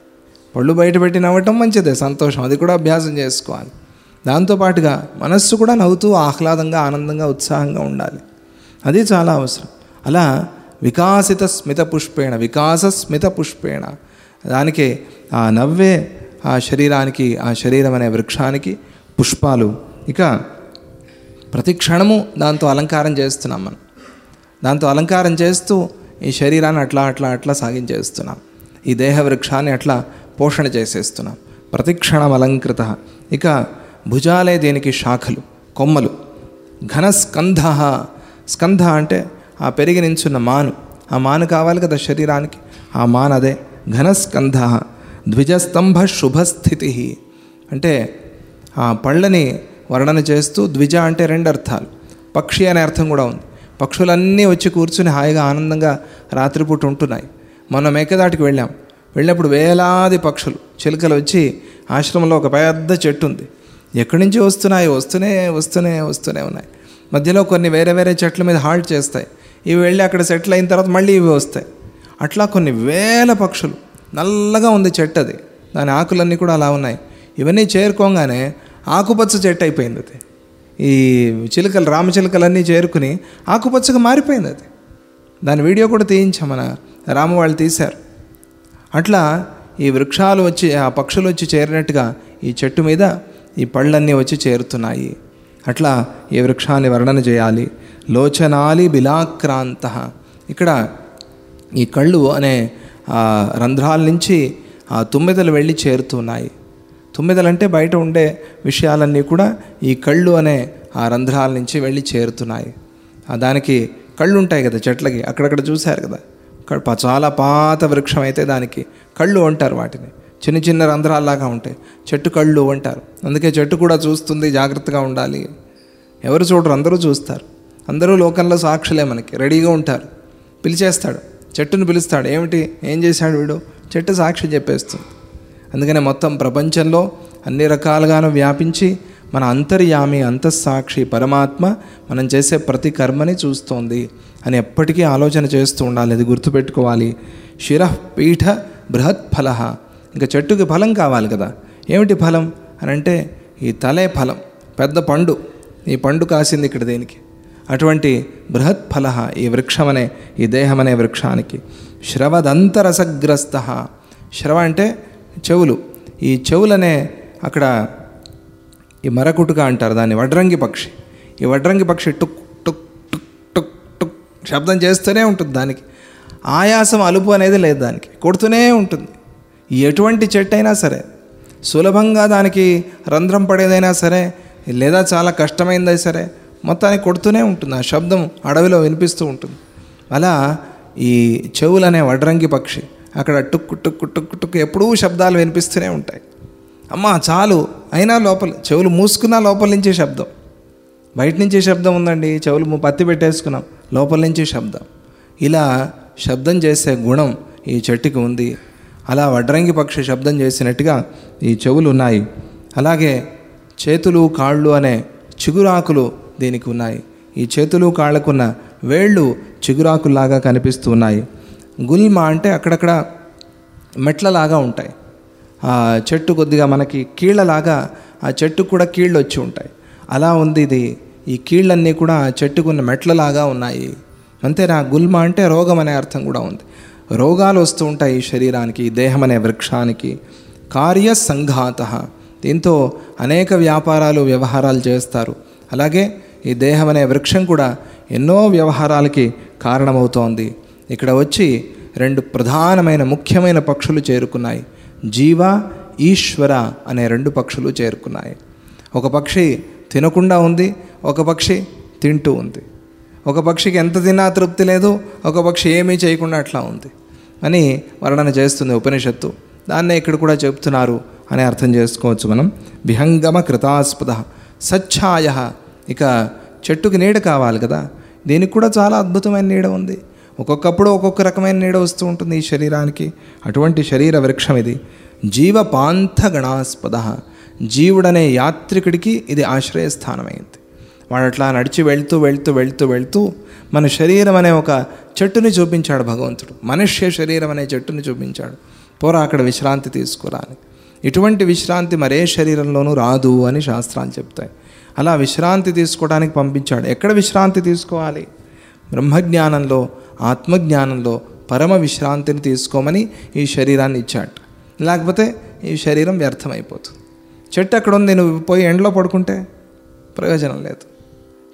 పళ్ళు బయటపెట్టి నవ్వటం మంచిదే సంతోషం. అది కూడా అభ్యాసం చేసుకోవాలి. దాంతోపాటుగా మనస్సు కూడా నవ్వుతూ ఆహ్లాదంగా ఆనందంగా ఉత్సాహంగా ఉండాలి. అది చాలా అవసరం. అలా వికాసిత స్మిత పుష్పేణ వికాస స్మిత పుష్పేణ. దానికి ఆ నవ్వే ఆ శరీరానికి ఆ శరీరం అనే వృక్షానికి పుష్పాలు. ఇక ప్రతి క్షణము దాంతో అలంకారం చేస్తున్నాం మనం. దాంతో అలంకారం చేస్తూ ఈ శరీరాన్ని అట్లా అట్లా అట్లా సాగించేస్తున్నాం. ఈ దేహ వృక్షాన్ని అట్లా పోషణ చేసేస్తున్నాం. ప్రతిక్షణం అలంకృత. ఇక భుజాలే దీనికి శాఖలు కొమ్మలు. ఘన స్కంధ స్కంధ అంటే ఆ పెరిగి నించున్న మాను. ఆ మాను కావాలి కదా శరీరానికి? ఆ మాన్ అదే. ఘనస్కంధ. ద్విజస్తంభ శుభస్థితి. అంటే ఆ పళ్ళని వర్ణన చేస్తూ ద్విజ అంటే రెండు అర్థాలు. పక్షి అనే అర్థం కూడా ఉంది. పక్షులన్నీ వచ్చి కూర్చుని హాయిగా ఆనందంగా రాత్రిపూట ఉంటున్నాయి. మొన్న మేకదాటికి వెళ్ళాం. వెళ్ళినప్పుడు వేలాది పక్షులు చిలుకలు వచ్చి ఆశ్రమంలో ఒక పెద్ద చెట్టు ఉంది. ఎక్కడి నుంచి వస్తున్నాయి? వస్తూనే వస్తూనే వస్తూనే ఉన్నాయి. మధ్యలో కొన్ని వేరే వేరే చెట్ల మీద హాల్ట్ చేస్తాయి. ఇవి వెళ్ళి అక్కడ సెటిల్ అయిన తర్వాత మళ్ళీ ఇవి వస్తాయి. అట్లా కొన్ని వేల పక్షులు. నల్లగా ఉంది చెట్టు అది. దాని ఆకులన్నీ కూడా అలా ఉన్నాయి. ఇవన్నీ చేరుకోగానే ఆకుపచ్చ చెట్టు అయిపోయింది అది. ఈ చిలుకలు రామచిలుకలన్నీ చేరుకుని ఆకుపచ్చగా మారిపోయింది అది. దాని వీడియో కూడా తీయించామన రాము వాళ్ళు తీశారు. అట్లా ఈ వృక్షాలు వచ్చి ఆ పక్షులు వచ్చి చేరినట్టుగా ఈ చెట్టు మీద ఈ పళ్ళన్నీ వచ్చి చేరుతున్నాయి. అట్లా ఈ వృక్షాన్ని వర్ణన చేయాలి. లోచనాలి బిలాక్రాంత. ఇక్కడ ఈ కళ్ళు అనే ఆ రంధ్రాల నుంచి ఆ తుమ్మెదలు వెళ్ళి చేరుతున్నాయి. తుమ్మెదలంటే బయట ఉండే విషయాలన్నీ కూడా ఈ కళ్ళు అనే ఆ రంధ్రాల నుంచి వెళ్ళి చేరుతున్నాయి. ఆ దానికి కళ్ళు ఉంటాయి కదా చెట్లకి అక్కడక్కడ చూశారు కదా? ప- చాలా పాత వృక్షం అయితే దానికి కళ్ళు అంటారు వాటిని. చిన్న చిన్న రంధ్రాల్లాగా ఉంటాయి. చెట్టు కళ్ళు అంటారు. అందుకే చెట్టు కూడా చూస్తుంది జాగ్రత్తగా ఉండాలి. ఎవరు చూడరు అందరూ చూస్తారు. అందరూ లోకంలో సాక్షులే మనకి రెడీగా ఉంటారు. పిలిచేస్తాడు. చెట్టును పిలుస్తాడు. ఏమిటి? ఏం చేశాడు వీడు? చెట్టు సాక్షి చెప్పేస్తుంది. అందుకనే మొత్తం ప్రపంచంలో అన్ని రకాలుగాను వ్యాపించి మన అంతర్యామి అంతఃసాక్షి పరమాత్మ మనం చేసే ప్రతి కర్మని చూస్తోంది. అని ఎప్పటికీ ఆలోచన చేస్తూ ఉండాలి అది గుర్తుపెట్టుకోవాలి. శిరపీఠ బృహత్ ఫల. ఇంకా చెట్టుకి ఫలం కావాలి కదా. ఏమిటి ఫలం? అని అంటే ఈ తలే ఫలం పెద్ద పండు. ఈ పండు కాసింది ఇక్కడ దేనికి? అటువంటి బృహత్ ఫల ఈ వృక్షమనే ఈ దేహం అనే వృక్షానికి. శ్రవదంతరసగ్రస్త. శ్రవ అంటే చెవులు. ఈ చెవులనే అక్కడ ఈ మరకుటుక అంటారు దాన్ని వడ్రంగి పక్షి. ఈ వడ్రంగి పక్షి టుక్ టుక్ టుక్ టుక్ టుక్ శబ్దం చేస్తూనే ఉంటుంది దానికి. ఆయాసం అలుపు అనేది లేదు దానికి. కొడుతూనే ఉంటుంది. ఎటువంటి చెట్టు అయినా సరే సులభంగా దానికి రంధ్రం పడేదైనా సరే లేదా చాలా కష్టమైందైనా సరే మొత్తానికి కొడుతూనే ఉంటుంది. ఆ శబ్దం అడవిలో వినిపిస్తూ ఉంటుంది. అలా ఈ చెవులనే వడ్రంగి పక్షి అక్కడ టుక్కు టుక్కు టుక్కు టుక్కు ఎప్పుడూ శబ్దాలు వినిపిస్తూనే ఉంటాయి. అమ్మా చాలు. అయినా లోపల చెవులు మూసుకున్నా లోపల నుంచే శబ్దం. బయట నుంచే శబ్దం ఉందండి. చెవులు పత్తి పెట్టేసుకున్నాం. లోపల నుంచి శబ్దం. ఇలా శబ్దం చేసే గుణం ఈ చెట్టుకి ఉంది. అలా వడ్రంగి పక్షి శబ్దం చేసినట్టుగా ఈ చెవులు ఉన్నాయి. అలాగే చేతులు కాళ్ళు అనే చిగురాకులు దీనికి ఉన్నాయి. ఈ చేతులు కాళ్ళకున్న వేళ్ళు చిగురాకుల్లాగా కనిపిస్తూ ఉన్నాయి. గుల్మ అంటే అక్కడక్కడ మెట్లలాగా ఉంటాయి. చెట్టు కొద్దిగా మనకి కీళ్ళలాగా ఆ చెట్టుకు కూడా కీళ్ళు వచ్చి ఉంటాయి. అలా ఉంది ఇది. ఈ కీళ్ళన్నీ కూడా ఆ చెట్టుకున్న మెట్లలాగా ఉన్నాయి. అంతేనా? గుల్మ అంటే రోగం అనే అర్థం కూడా ఉంది. రోగాలు వస్తూ ఉంటాయి ఈ శరీరానికి దేహం అనే వృక్షానికి. కార్య సంఘాత. దీంతో అనేక వ్యాపారాలు వ్యవహారాలు చేస్తారు. అలాగే ఈ దేహం అనే వృక్షం కూడా ఎన్నో వ్యవహారాలకి కారణమవుతోంది. ఇక్కడ వచ్చి రెండు ప్రధానమైన ముఖ్యమైన పక్షులు చేరుకున్నాయి. జీవ ఈశ్వర అనే రెండు పక్షులు చేరుకున్నాయి. ఒక పక్షి తినకుండా ఉంది ఒక పక్షి తింటూ ఉంది. ఒక పక్షికి ఎంత తిన్నా తృప్తి లేదు ఒక పక్షి ఏమీ చేయకుండా అట్లా ఉంది అని వర్ణన చేస్తుంది ఉపనిషత్తు. దాన్నే ఇక్కడ కూడా చెప్తున్నారు అని అర్థం చేసుకోవచ్చు మనం. విహంగమ కృతాస్పద సచ్ఛాయ. ఇక చెట్టుకి నీడ కావాలి కదా దీనికి కూడా చాలా అద్భుతమైన నీడ ఉంది. ఒక్కొక్కప్పుడు ఒక్కొక్క రకమైన నీడ వస్తూ ఉంటుంది ఈ శరీరానికి. అటువంటి శరీర వృక్షం ఇది. జీవపాంత గణాస్పద జీవుడనే యాత్రికుడికి ఇది ఆశ్రయస్థానమైంది. వాడు అట్లా నడిచి వెళ్తూ వెళ్తూ వెళ్తూ వెళ్తూ మన శరీరం అనే ఒక చెట్టుని చూపించాడు భగవంతుడు. మనుష్య శరీరం అనే చెట్టుని చూపించాడు. పోరా అక్కడ విశ్రాంతి తీసుకురాని ఇటువంటి విశ్రాంతి మరే శరీరంలోనూ రాదు అని శాస్త్రాలు చెప్తాయి. అలా విశ్రాంతి తీసుకోవడానికి పంపించాడు. ఎక్కడ విశ్రాంతి తీసుకోవాలి? బ్రహ్మజ్ఞానంలో ఆత్మజ్ఞానంలో పరమ విశ్రాంతిని తీసుకోమని ఈ శరీరాన్ని ఇచ్చాడు. లేకపోతే ఈ శరీరం వ్యర్థమైపోతుంది. చెట్టు అక్కడ ఉంది నువ్వు పోయి ఎండలో పడుకుంటే ప్రయోజనం లేదు.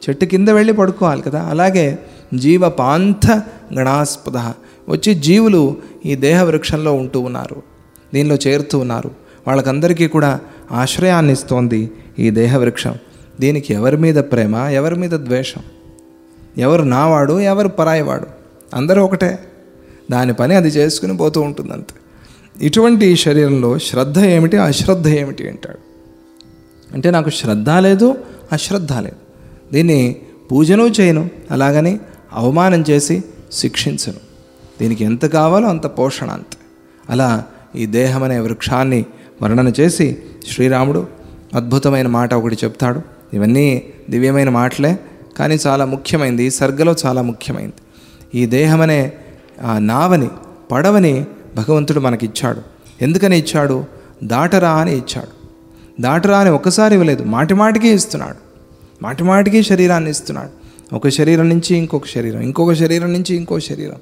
చెట్టు కింద వెళ్ళి పడుకోవాలి కదా? అలాగే జీవ పాంథ గణాస్పద వచ్చి జీవులు ఈ దేహ వృక్షంలో ఉంటూ ఉన్నారు. దీనిలో చేరుతూ ఉన్నారు. వాళ్ళకందరికీ కూడా ఆశ్రయాన్ని ఇస్తోంది ఈ దేహ వృక్షం. దీనికి ఎవరి మీద ప్రేమ? ఎవరి మీద ద్వేషం? ఎవరు నావాడు? ఎవరు పరాయివాడు? అందరూ ఒకటే. దాని పని అది చేసుకుని పోతూ ఉంటుంది అంతే ఇటువంటి శరీరంలో శ్రద్ధ ఏమిటి? అశ్రద్ధ ఏమిటి అంటాడు. అంటే నాకు శ్రద్ధ లేదు అశ్రద్ధ లేదు. దీన్ని పూజను చేయను అలాగని అవమానం చేసి శిక్షించను. దీనికి ఎంత కావాలో అంత పోషణ అంతే. అలా ఈ దేహం అనే వృక్షాన్ని వర్ణన చేసి శ్రీరాముడు అద్భుతమైన మాట ఒకటి చెప్తాడు. ఇవన్నీ దివ్యమైన మాటలే కానీ చాలా ముఖ్యమైనది ఈ సర్గలో చాలా ముఖ్యమైనది ఈ దేహమనే ఆ నావని పడవని భగవంతుడు మనకిచ్చాడు. ఎందుకని ఇచ్చాడు? దాటరా అని ఇచ్చాడు. దాటరా అని ఒకసారి ఇవ్వలేదు. మాటిమాటికి ఇస్తున్నాడు. మాటిమాటికి శరీరాన్ని ఇస్తున్నాడు. ఒక శరీరం నుంచి ఇంకొక శరీరం ఇంకొక శరీరం నుంచి ఇంకో శరీరం.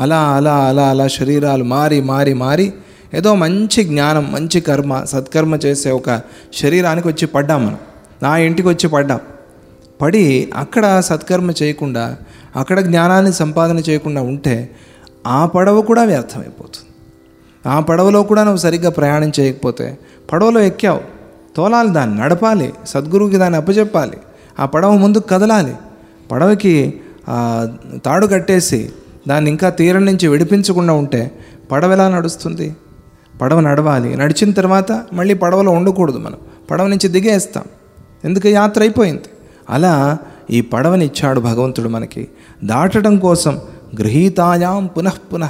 అలా అలా అలా అలా శరీరాలు మారి మారి మారి ఏదో మంచి జ్ఞానం మంచి కర్మ సత్కర్మ చేసే ఒక శరీరానికి వచ్చి పడ్డాం మనం. నా ఇంటికి వచ్చి పడ్డాం. పడి అక్కడ సత్కర్మ చేయకుండా అక్కడ జ్ఞానాన్ని సంపాదన చేయకుండా ఉంటే ఆ పడవ కూడా వ్యర్థమైపోతుంది. ఆ పడవలో కూడా నువ్వు సరిగ్గా ప్రయాణం చేయకపోతే పడవలో ఎక్కావు. తోలాలి దాన్ని నడపాలి సద్గురువుకి దాన్ని అప్పచెప్పాలి ఆ పడవ ముందుకు కదలాలి. పడవకి తాడు కట్టేసి దాన్ని ఇంకా తీరం నుంచి విడిపించకుండా ఉంటే పడవ ఎలా నడుస్తుంది? పడవ నడవాలి. నడిచిన తర్వాత మళ్ళీ పడవలో ఉండకూడదు మనం. పడవ నుంచి దిగేస్తాం. ఎందుకు? యాత్ర అయిపోయింది. అలా ఈ పడవని ఇచ్చాడు భగవంతుడు మనకి. దాటడం కోసం గృహీతాయాం పునః పునః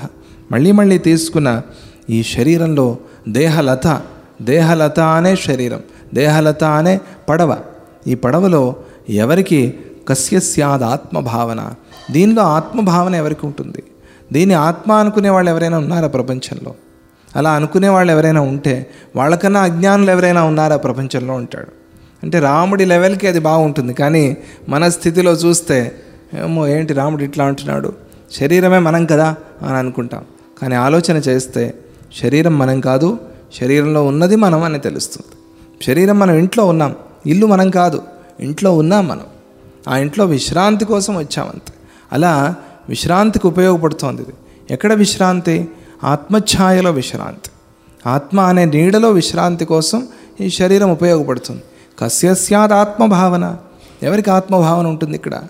మళ్ళీ మళ్ళీ తీసుకున్న ఈ శరీరంలో దేహలత దేహలత అనే శరీరం దేహలత అనే పడవ. ఈ పడవలో ఎవరికి కస్యస్యాద్ ఆత్మభావన? దీనిలో ఆత్మభావన ఎవరికి ఉంటుంది? దీన్ని ఆత్మ అనుకునే వాళ్ళు ఎవరైనా ఉన్నారా ప్రపంచంలో? అలా అనుకునే వాళ్ళు ఎవరైనా ఉంటే వాళ్ళకన్నా అజ్ఞానులు ఎవరైనా ఉన్నారా ప్రపంచంలో? ఉంటాడు అంటే రాముడి లెవెల్కి అది బాగుంటుంది. కానీ మన స్థితిలో చూస్తే ఏమో ఏంటి రాముడు ఇట్లా అంటున్నాడు? శరీరమే మనం కదా అని అనుకుంటాం. కానీ ఆలోచన చేస్తే శరీరం మనం కాదు శరీరంలో ఉన్నది మనం అని తెలుస్తుంది. శరీరం మనం ఇంట్లో ఉన్నాం ఇల్లు మనం కాదు ఇంట్లో ఉన్నాం మనం. ఆ ఇంట్లో విశ్రాంతి కోసం వచ్చామంతే. అలా విశ్రాంతికి ఉపయోగపడుతోంది ఇది. ఎక్కడ విశ్రాంతి? ఆత్మఛాయలో విశ్రాంతి. ఆత్మ అనే నీడలో విశ్రాంతి కోసం ఈ శరీరం ఉపయోగపడుతుంది. కస్యస్యాద్ ఆత్మభావన. ఎవరికి ఆత్మభావన ఉంటుంది ఇక్కడ?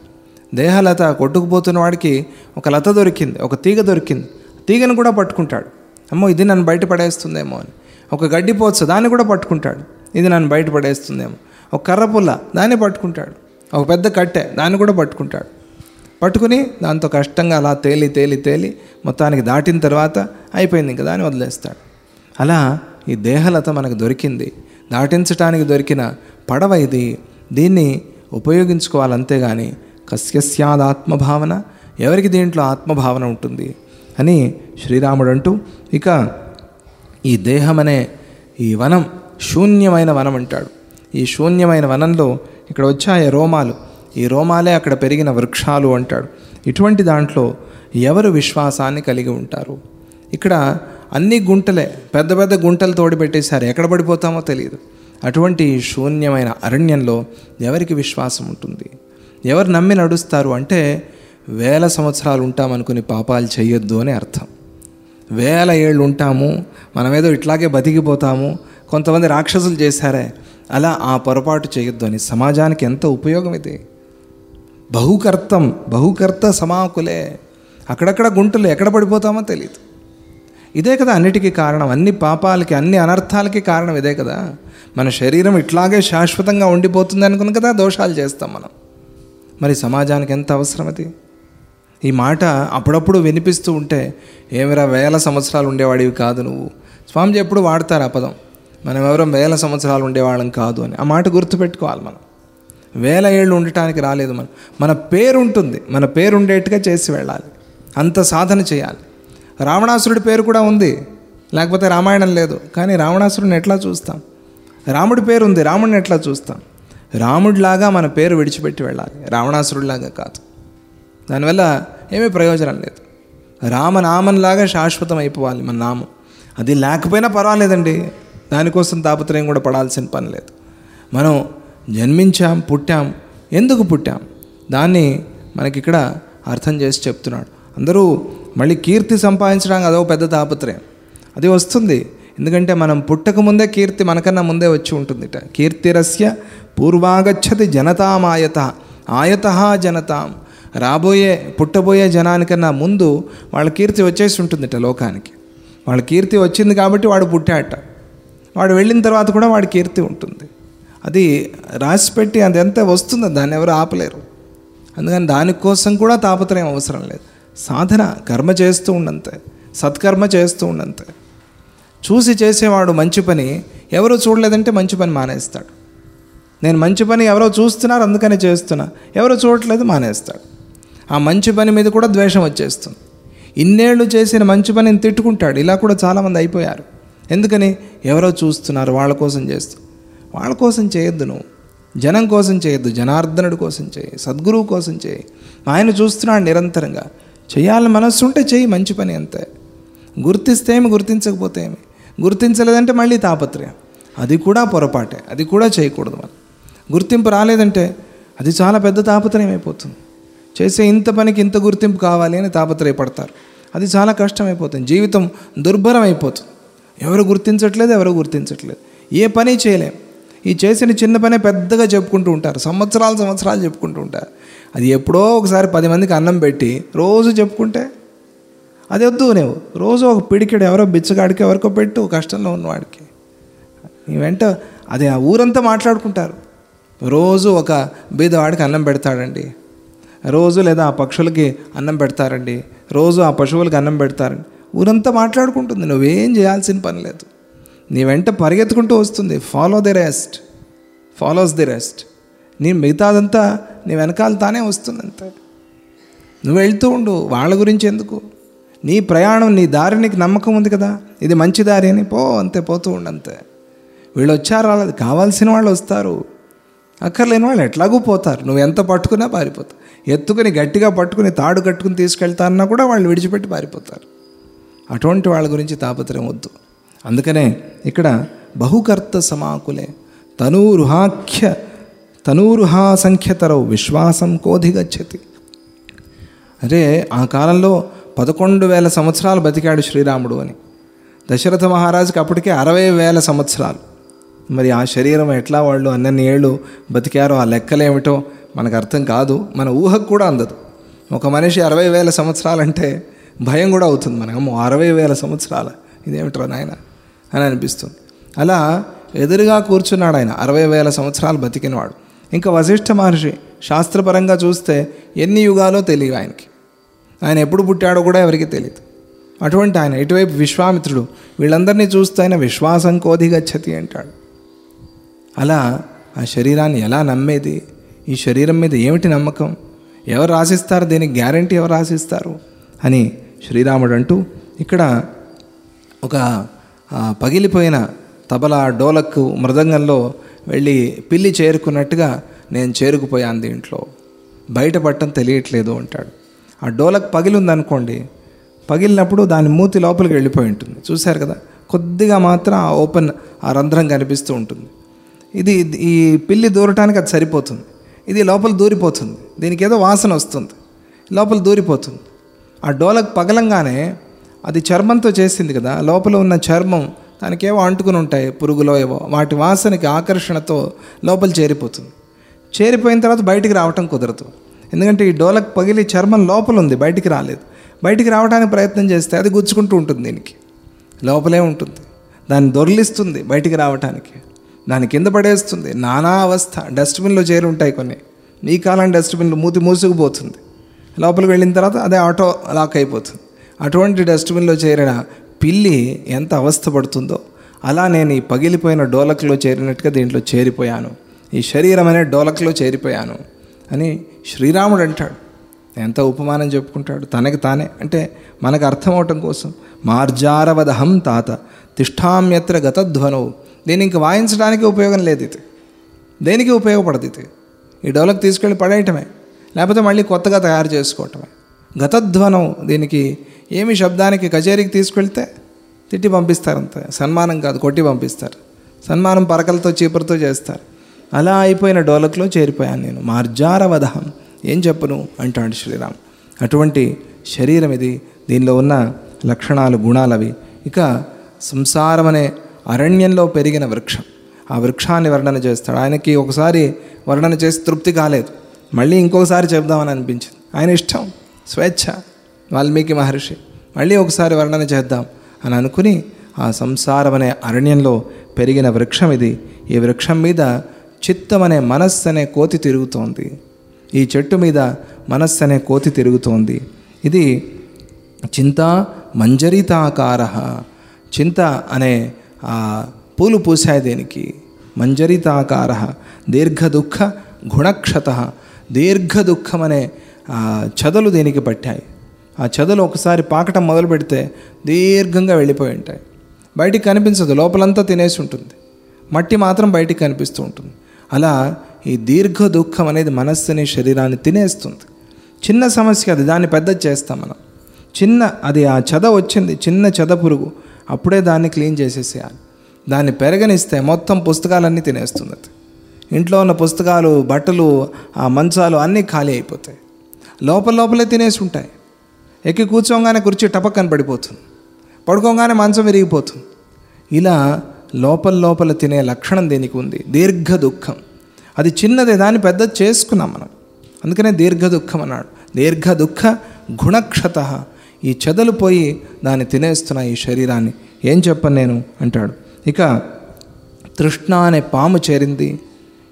దేహలత కొట్టుకుపోతున్న వాడికి ఒక లత దొరికింది ఒక తీగ దొరికింది. తీగను కూడా పట్టుకుంటాడు. అమ్మో ఇది నన్ను బయట పడేస్తుందేమో అని. ఒక గడ్డి పోచ దాన్ని కూడా పట్టుకుంటాడు. ఇది నన్ను బయట పడేస్తుందేమో. ఒక కర్ర పుల్ల దాన్ని పట్టుకుంటాడు. ఒక పెద్ద కట్టె దాన్ని కూడా పట్టుకుంటాడు. పట్టుకుని దాంతో కష్టంగా అలా తేలి తేలి తేలి మొత్తానికి దాటిన తర్వాత అయిపోయింది ఇంకా దాన్ని వదిలేస్తాడు. అలా ఈ దేహలత మనకు దొరికింది. దాటించటానికి దొరికిన పడవ ఇది. దీన్ని ఉపయోగించుకోవాలంతే అంతేగాని కస్యస్యాద్ ఆత్మభావన ఎవరికి దీంట్లో ఆత్మభావన ఉంటుంది అని శ్రీరాముడు అంటూ ఇక ఈ దేహం అనే ఈ వనం శూన్యమైన వనం అంటాడు. ఈ శూన్యమైన వనంలో ఇక్కడ వచ్చాయి రోమాలు. ఈ రోమాలే అక్కడ పెరిగిన వృక్షాలు అంటాడు. ఇటువంటి దాంట్లో ఎవరు విశ్వాసాన్ని కలిగి ఉంటారు? ఇక్కడ అన్ని గుంటలే పెద్ద పెద్ద గుంటలు తోడిపెట్టేశారు. ఎక్కడ పడిపోతామో తెలియదు అటువంటి శూన్యమైన అరణ్యంలో ఎవరికి విశ్వాసం ఉంటుంది? ఎవరు నమ్మి నడుస్తారు అంటే వేల సంవత్సరాలు ఉంటామనుకుని పాపాలు చేయొద్దు అని అర్థం. వేల ఏళ్ళు ఉంటాము మనమేదో ఇట్లాగే బతికిపోతాము కొంతమంది రాక్షసులు చేశారే అలా ఆ పొరపాటు చేయొద్దు అని సమాజానికి ఎంత ఉపయోగం ఇది? బహుకర్తం బహుకర్త సమాకులే. అక్కడక్కడ గుంటలు ఎక్కడ పడిపోతామో తెలియదు ఇదే కదా అన్నిటికీ కారణం అన్ని పాపాలకి అన్ని అనర్థాలకి కారణం ఇదే కదా. మన శరీరం ఇట్లాగే శాశ్వతంగా ఉండిపోతుంది అనుకుని కదా దోషాలు చేస్తాం మనం. మరి సమాజానికి ఎంత అవసరం అది? ఈ మాట అప్పుడప్పుడు వినిపిస్తూ ఉంటే ఏమిరా వేల సంవత్సరాలు ఉండేవాడివి కాదు నువ్వు? స్వామిజీ ఎప్పుడు వాడతారు ఆ పదం? మనం ఎవరో వేల సంవత్సరాలు ఉండేవాళ్ళం కాదు అని. ఆ మాట గుర్తుపెట్టుకోవాలి మనం. వేల ఏళ్ళు ఉండటానికి రాలేదు మనం. మన పేరు ఉంటుంది మన పేరు ఉండేట్టుగా చేసి వెళ్ళాలి. అంత సాధన చేయాలి. రావణాసురుడి పేరు కూడా ఉంది. లేకపోతే రామాయణం లేదు. కానీ రావణాసురుడిని ఎట్లా చూస్తాం? రాముడి పేరు ఉంది రాముడిని ఎట్లా చూస్తాం? రాముడిలాగా మన పేరు విడిచిపెట్టి వెళ్ళాలి. రావణాసురుడిలాగా కాదు. దానివల్ల ఏమీ ప్రయోజనం లేదు. రామనామంలాగా శాశ్వతం అయిపోవాలి మన నామం. అది లేకపోయినా పర్వాలేదండి. దానికోసం తాపత్రయం కూడా పడాల్సిన పని లేదు. మనం జన్మించాం పుట్టాం. ఎందుకు పుట్టాం? దాన్ని మనకిక్కడ అర్థం చేసి చెప్తున్నాడు. అందరూ మళ్ళీ కీర్తి సంపాదించడానికి అదో పెద్ద తాపత్రయం. అది వస్తుంది. ఎందుకంటే మనం పుట్టకముందే కీర్తి మనకన్నా ముందే వచ్చి ఉంటుందిట. కీర్తిరస్య పూర్వాగచ్చతి జనతామాయత ఆయత. జనతాం. రాబోయే పుట్టబోయే జనానికన్నా ముందు వాళ్ళ కీర్తి వచ్చేసి ఉంటుందిట లోకానికి. వాళ్ళ కీర్తి వచ్చింది కాబట్టి వాడు పుట్టాట వాడు వెళ్ళిన తర్వాత కూడా వాడి కీర్తి ఉంటుంది. అది రాసిపెట్టి అది ఎంత వస్తుందో దాన్ని ఎవరు ఆపలేరు. అందుకని దానికోసం కూడా తాపత్రయం అవసరం లేదు. సాధన కర్మ చేస్తూ ఉండంతే. సత్కర్మ చేస్తూ ఉండంతే. చూసి చేసేవాడు మంచి పని ఎవరు చూడలేదంటే మంచి పని మానేస్తాడు. నేను మంచి పని ఎవరో చూస్తున్నారు అందుకని చేస్తున్నా. ఎవరో చూడట్లేదు మానేస్తాడు. ఆ మంచి పని మీద కూడా ద్వేషం వచ్చేస్తుంది. ఇన్నేళ్ళు చేసిన మంచి పనిని తిట్టుకుంటాడు. ఇలా కూడా చాలామంది అయిపోయారు. ఎందుకని? ఎవరో చూస్తున్నారు వాళ్ళ కోసం చేస్తూ. వాళ్ళ కోసం చేయొద్దు నువ్వు. జనం కోసం చేయొద్దు. జనార్దనుడి కోసం చేయి. సద్గురువు కోసం చేయి. ఆయన చూస్తున్నాడు నిరంతరంగా. చేయాలని మనస్సు ఉంటే చేయి మంచి పని అంతే. గుర్తిస్తే ఏమి గుర్తించకపోతే ఏమి? గుర్తించలేదంటే మళ్ళీ తాపత్రయం. అది కూడా పొరపాటే. అది కూడా చేయకూడదు మనం గుర్తింపు రాలేదంటే అది చాలా పెద్ద తాపత్రయం అయిపోతుంది చేసే ఇంత పనికి ఇంత గుర్తింపు కావాలి అని తాపత్రయపడతారు. అది చాలా కష్టం అయిపోతుంది జీవితం దుర్భరం అయిపోతుంది ఎవరు గుర్తించట్లేదు ఎవరు గుర్తించట్లేదు. ఏ పని చేయలేం. ఈ చేసిన చిన్న పనే పెద్దగా చెప్పుకుంటూ ఉంటారు. సంవత్సరాలు సంవత్సరాలు చెప్పుకుంటూ ఉంటారు. అది ఎప్పుడో ఒకసారి పది మందికి అన్నం పెట్టి రోజు చెప్పుకుంటే అది వద్దు నువ్వు. రోజు ఒక పిడికిడు ఎవరో బిచ్చగాడికి ఎవరికో పెట్టు కష్టంలో ఉన్నవాడికి నీ వెంట అది ఆ ఊరంతా మాట్లాడుకుంటారు. రోజు ఒక బీదవాడికి అన్నం పెడతాడండి. రోజు లేదా ఆ పక్షులకి అన్నం పెడతారండి. రోజు ఆ పశువులకి అన్నం పెడతారండి. ఊరంతా మాట్లాడుకుంటుంది. నువ్వేం చేయాల్సిన పని లేదు. నీ వెంట పరిగెత్తుకుంటూ వస్తుంది. Follow the rest follows the rest నీ మిగతాదంతా నీ వెనకాల తానే వస్తుంది అంతే నువ్వు వెళ్తూ ఉండు. వాళ్ళ గురించి ఎందుకు? నీ ప్రయాణం నీ దారి నీకు నమ్మకం ఉంది కదా? ఇది మంచి దారి అని పో అంతే పోతూ ఉండంతే వీళ్ళు వచ్చారు రాలేదు. కావాల్సిన వాళ్ళు వస్తారు. అక్కర్లేని వాళ్ళు ఎట్లాగూ పోతారు. నువ్వు ఎంత పట్టుకున్నా పారిపోతావు. ఎత్తుకుని గట్టిగా పట్టుకుని తాడు కట్టుకుని తీసుకెళ్తారన్నా కూడా వాళ్ళు విడిచిపెట్టి పారిపోతారు. అటువంటి వాళ్ళ గురించి తాపత్రయం వద్దు. అందుకనే ఇక్కడ బహుకర్త సమాకులే. తనూరుహాఖ్య తనూరుహా సంఖ్యతరవు విశ్వాసం కోధిగచ్చతి. అరే ఆ కాలంలో పదకొండు వేల సంవత్సరాలు బతికాడు శ్రీరాముడు అని. దశరథ మహారాజుకి అప్పటికే అరవై వేల సంవత్సరాలు. మరి ఆ శరీరం ఎట్లా వాళ్ళు అన్నన్ని ఏళ్ళు బతికారో ఆ లెక్కలేమిటో మనకు అర్థం కాదు. మన ఊహకు కూడా అందదు. ఒక మనిషి అరవై వేల సంవత్సరాలంటే భయం కూడా అవుతుంది మనకు. అమ్మో అరవై వేల సంవత్సరాల. ఇదేమిట్రా నాయన? అని అనిపిస్తుంది. అలా ఎదురుగా కూర్చున్నాడు ఆయన. అరవై వేల సంవత్సరాలు బతికినవాడు. ఇంకా వశిష్ఠ మహర్షి శాస్త్రపరంగా చూస్తే ఎన్ని యుగాలో తెలియవు ఆయనకి. ఆయన ఎప్పుడు పుట్టాడో కూడా ఎవరికి తెలియదు అటువంటి ఆయన ఇటువైపు విశ్వామిత్రుడు వీళ్ళందరినీ చూస్తే ఆయన విశ్వాసం కోధిగచ్చతి అంటాడు. అలా ఆ శరీరాన్ని ఎలా నమ్మేది? ఈ శరీరం మీద ఏమిటి నమ్మకం? ఎవరు రాసిస్తారు? దీనికి గ్యారంటీ ఎవరు రాసిస్తారు? అని శ్రీరాముడు అంటూ ఇక్కడ ఒక పగిలిపోయిన తబలా డోలక్కు మృదంగంలో వెళ్ళి పిల్లి చేరుకున్నట్టుగా నేను చేరుకుపోయాను దీంట్లో. బయటపడటం తెలియట్లేదు అంటాడు. ఆ డోలక్ పగిలిందనుకోండి పగిలినప్పుడు దాని మూతి లోపలికి వెళ్ళిపోయి ఉంటుంది. చూశారు కదా? కొద్దిగా మాత్రం ఆ ఓపెన్ ఆ రంధ్రం కనిపిస్తూ ఉంటుంది. ఇది ఈ పిల్లి దూరటానికి అది సరిపోతుంది. ఇది లోపల దూరిపోతుంది. దీనికి ఏదో వాసన వస్తుంది. లోపల దూరిపోతుంది. ఆ డోలకు పగలంగానే అది చర్మంతో చేసింది కదా? లోపల ఉన్న చర్మం దానికి ఏవో అంటుకుని ఉంటాయి పురుగులో ఏవో. వాటి వాసనకి ఆకర్షణతో లోపల చేరిపోతుంది. చేరిపోయిన తర్వాత బయటికి రావటం కుదరదు. ఎందుకంటే ఈ డోలకు పగిలి చర్మం లోపల ఉంది బయటికి రాలేదు. బయటికి రావడానికి ప్రయత్నం చేస్తే అది గుచ్చుకుంటూ ఉంటుంది దీనికి. లోపలే ఉంటుంది. దాన్ని దొర్లిస్తుంది బయటికి రావటానికి. దాని కింద పడేస్తుంది. నానా అవస్థ. డస్ట్బిన్లో చేరి ఉంటాయి కొన్ని. ఈ కాలం డస్ట్బిన్లు మూతి మూసుకుపోతుంది. లోపలికి వెళ్ళిన తర్వాత అదే ఆటో లాక్ అయిపోతుంది. అటువంటి డస్ట్బిన్లో చేరిన పిల్లి ఎంత అవస్థ పడుతుందో అలా నేను ఈ పగిలిపోయిన డోలక్లో చేరినట్టుగా దీంట్లో చేరిపోయాను. ఈ శరీరం అనే డోలక్లో చేరిపోయాను అని శ్రీరాముడు అంటాడు ఎంత ఉపమానం చెప్పుకుంటాడు? తనకి తానే. అంటే మనకు అర్థం అవటం కోసం మార్జారవదహం తాత తిష్టామ్యత్ర గతధ్వనవు దీన్ని ఇంక వాయించడానికి ఉపయోగం లేదు ఇది. దేనికి ఉపయోగపడదు ఇది? ఈ డెవలప్ తీసుకెళ్ళి పడేయటమే లేకపోతే మళ్ళీ కొత్తగా తయారు చేసుకోవటమే. గతధ్వనం దీనికి ఏమి శబ్దానికి కచేరీకి తీసుకెళ్తే తిట్టి పంపిస్తారంతే. సన్మానం కాదు కొట్టి పంపిస్తారు. సన్మానం పరకలతో చీపురుతో చేస్తారు. అలా అయిపోయిన డోలక్లో చేరిపోయాను నేను. మార్జారవధహం. ఏం చెప్పను? అంటాడు శ్రీరామ్. అటువంటి శరీరం ఇది. దీనిలో ఉన్న లక్షణాలు గుణాలవి. ఇక సంసారం అనే అరణ్యంలో పెరిగిన వృక్షం. ఆ వృక్షాన్ని వర్ణన చేస్తాడు. ఆయనకి ఒకసారి వర్ణన చేసి తృప్తి కాలేదు. మళ్ళీ ఇంకొకసారి చెప్దామని అనిపించింది. ఆయన ఇష్టం. స్వేచ్ఛ. వాల్మీకి మహర్షి మళ్ళీ ఒకసారి వర్ణన చేద్దాం అని అనుకుని ఆ సంసారం అనే అరణ్యంలో పెరిగిన వృక్షం ఇది. ఈ వృక్షం మీద చిత్తం అనే మనస్సు అనే కోతి తిరుగుతోంది. ఈ చెట్టు మీద మనస్సు అనే కోతి తిరుగుతోంది. ఇది చింత మంజరితాకార. చింత అనే పూలు పూసాయి దీనికి. మంజరితాకార. దీర్ఘ దుఃఖ గుణక్షత. దీర్ఘ దుఃఖం అనే చదలు దీనికి పట్టాయి. ఆ చదలు ఒకసారి పాకటం మొదలు పెడితే దీర్ఘంగా వెళ్ళిపోయి ఉంటాయి. బయటికి కనిపించదు. లోపలంతా తినేసి ఉంటుంది. మట్టి మాత్రం బయటికి కనిపిస్తూ ఉంటుంది. అలా ఈ దీర్ఘ దుఃఖం అనేది మనస్సుని శరీరాన్ని తినేస్తుంది. చిన్న సమస్య అది దాన్ని పెద్ద చేస్తాం మనం. చిన్న అది ఆ చెద వచ్చింది చిన్న చెద పురుగు అప్పుడే దాన్ని క్లీన్ చేసేసేయాలి. దాన్ని పెరగనిస్తే మొత్తం పుస్తకాలన్నీ తినేస్తుంది అది. ఇంట్లో ఉన్న పుస్తకాలు బట్టలు ఆ మంచాలు అన్నీ ఖాళీ అయిపోతాయి. లోపల లోపలే తినేసి ఉంటాయి. ఎక్కి కూర్చోగానే కుర్చీ టపక్కన పడిపోతుంది. పడుకోగానే మంచం విరిగిపోతుంది. ఇలా లోపల లోపల తినే లక్షణం దీనికి ఉంది? దీర్ఘ దుఃఖం. అది చిన్నదే దాన్ని పెద్ద చేసుకున్నాం మనం. అందుకనే దీర్ఘ దుఃఖం అన్నాడు. దీర్ఘ దుఃఖ గుణక్షత. ఈ చెదలు పోయి దాన్ని తినేస్తున్న ఈ శరీరాన్ని ఏం చెప్పను నేను? అంటాడు. ఇక తృష్ణ అనే పాము చేరింది.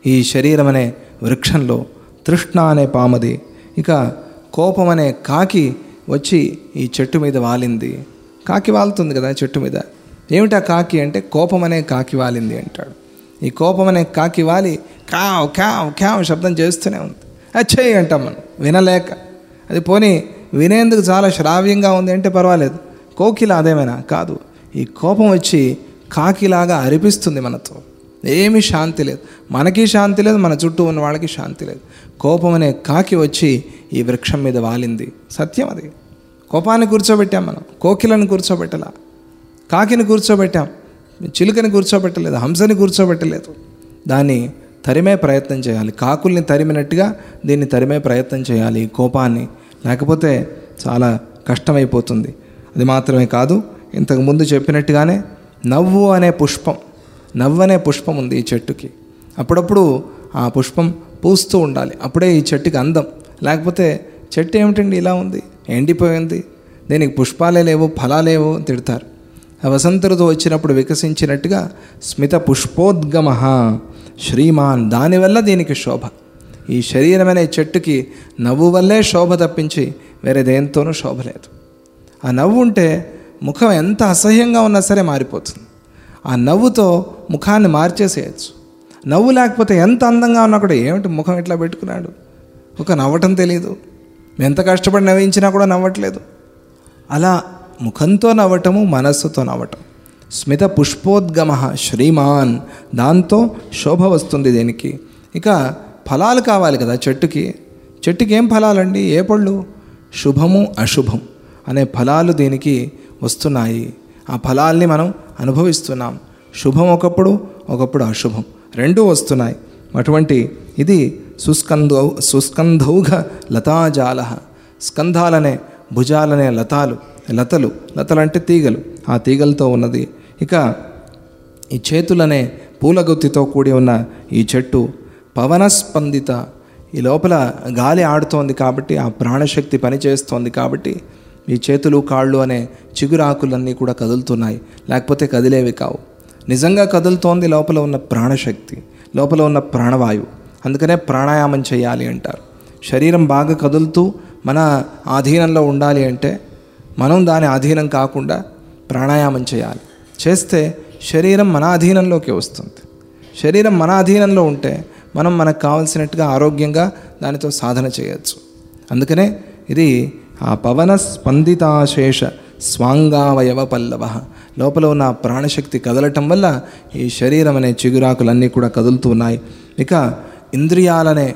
ఈ శరీరం అనే వృక్షంలో తృష్ణ అనే పాముది. ఇక కోపం అనే కాకి వచ్చి ఈ చెట్టు మీద వాలింది. కాకి వాలుతుంది కదా చెట్టు మీద. ఏమిటా కాకి అంటే కోపం అనే కాకి వాలింది అంటాడు. ఈ కోపం అనే కాకి వాలి కావ్ క్యావ్ క్యావ్ శబ్దం చేస్తూనే ఉంది. అచ్చేయి అంటాం మనం వినలేక. అది పోనీ వినేందుకు చాలా శ్రావ్యంగా ఉంది అంటే పర్వాలేదు. కోకిల అదేమైనా కాదు. ఈ కోపం వచ్చి కాకిలాగా అరిపిస్తుంది మనతో. ఏమీ శాంతి లేదు. మనకి శాంతి లేదు మన చుట్టూ ఉన్న వాళ్ళకి శాంతి లేదు. కోపం అనే కాకి వచ్చి ఈ వృక్షం మీద వాలింది. సత్యం అది. కోపాన్ని కూర్చోబెట్టాం మనం. కోకిలను కూర్చోబెట్టలా. కాకిని కూర్చోబెట్టాం. చిలుకని కూర్చోబెట్టలేదు హంసని కూర్చోబెట్టలేదు. దాన్ని తరిమే ప్రయత్నం చేయాలి. కాకుల్ని తరిమినట్టుగా దీన్ని తరిమే ప్రయత్నం చేయాలి కోపాన్ని. లేకపోతే చాలా కష్టమైపోతుంది. అది మాత్రమే కాదు ఇంతకు ముందు చెప్పినట్టుగానే నవ్వు అనే పుష్పం నవ్వు అనే పుష్పం ఉంది ఈ చెట్టుకి. అప్పుడప్పుడు ఆ పుష్పం పూస్తూ ఉండాలి. అప్పుడే ఈ చెట్టుకి అందం. లేకపోతే చెట్టు ఏమిటండి ఇలా ఉంది? ఎండిపోయింది. దీనికి పుష్పాలే లేవు ఫలాలేవు తిడతారు. వసంత ఋతువు వచ్చినప్పుడు వికసించినట్టుగా స్మిత పుష్పోద్గమ. శ్రీమాన్ దానివల్ల దీనికి శోభ. ఈ శరీరం అనే చెట్టుకి నవ్వు వల్లే శోభ తప్పించి వేరే దేంతోనూ శోభ లేదు. ఆ నవ్వు ఉంటే ముఖం ఎంత అసహ్యంగా ఉన్నా సరే మారిపోతుంది. ఆ నవ్వుతో ముఖాన్ని మార్చేసేయచ్చు. నవ్వు లేకపోతే ఎంత అందంగా ఉన్నా కూడా ఏమిటి ముఖం ఇట్లా పెట్టుకున్నాడు? ఒక నవ్వటం తెలియదు ఎంత కష్టపడి నవ్వించినా కూడా నవ్వట్లేదు. అలా ముఖంతో నవ్వటము మనస్సుతో నవ్వటం. స్మిత పుష్పోద్గమ శ్రీమాన్. దాంతో శోభ వస్తుంది దీనికి. ఇక ఫలాలు కావాలి కదా చెట్టుకి. చెట్టుకి ఏం ఫలాలండి? ఏ పళ్ళు? శుభము అశుభం అనే ఫలాలు దీనికి వస్తున్నాయి. ఆ ఫలాల్ని మనం అనుభవిస్తున్నాం. శుభం ఒకప్పుడు ఒకప్పుడు అశుభం. రెండూ వస్తున్నాయి. అటువంటి ఇది సుస్కంధౌ సుస్కంధౌఘ లతాజాల. స్కంధాలనే భుజాలనే లతాలు. లతలు లతలంటే తీగలు. ఆ తీగలతో ఉన్నది. ఇక ఈ చేతులనే పూలగుత్తితో కూడి ఉన్న ఈ చెట్టు పవనస్పందిత. ఈ లోపల గాలి ఆడుతోంది కాబట్టి ఆ ప్రాణశక్తి పనిచేస్తోంది కాబట్టి ఈ చేతులు కాళ్ళు అనే చిగురాకులన్నీ కూడా కదులుతున్నాయి. లేకపోతే కదిలేవి కావు. నిజంగా కదులుతోంది లోపల ఉన్న ప్రాణశక్తి లోపల ఉన్న ప్రాణవాయువు. అందుకనే ప్రాణాయామం చేయాలి అంటారు. శరీరం బాగా కదులుతూ మన ఆధీనంలో ఉండాలి అంటే మనం దాని ఆధీనం కాకుండా ప్రాణాయామం చేయాలి. చేస్తే శరీరం మన అధీనంలోకి వస్తుంది. శరీరం మన అధీనంలో ఉంటే మనం మనకు కావలసినట్టుగా ఆరోగ్యంగా దానితో సాధన చేయొచ్చు. అందుకనే ఇది ఆ పవన స్పందితాశేష స్వాంగావయవ పల్లవ. లోపల ఉన్న ప్రాణశక్తి కదలటం వల్ల ఈ శరీరం అనే చిగురాకులన్నీ కూడా కదులుతూ ఉన్నాయి. ఇక ఇంద్రియాలనే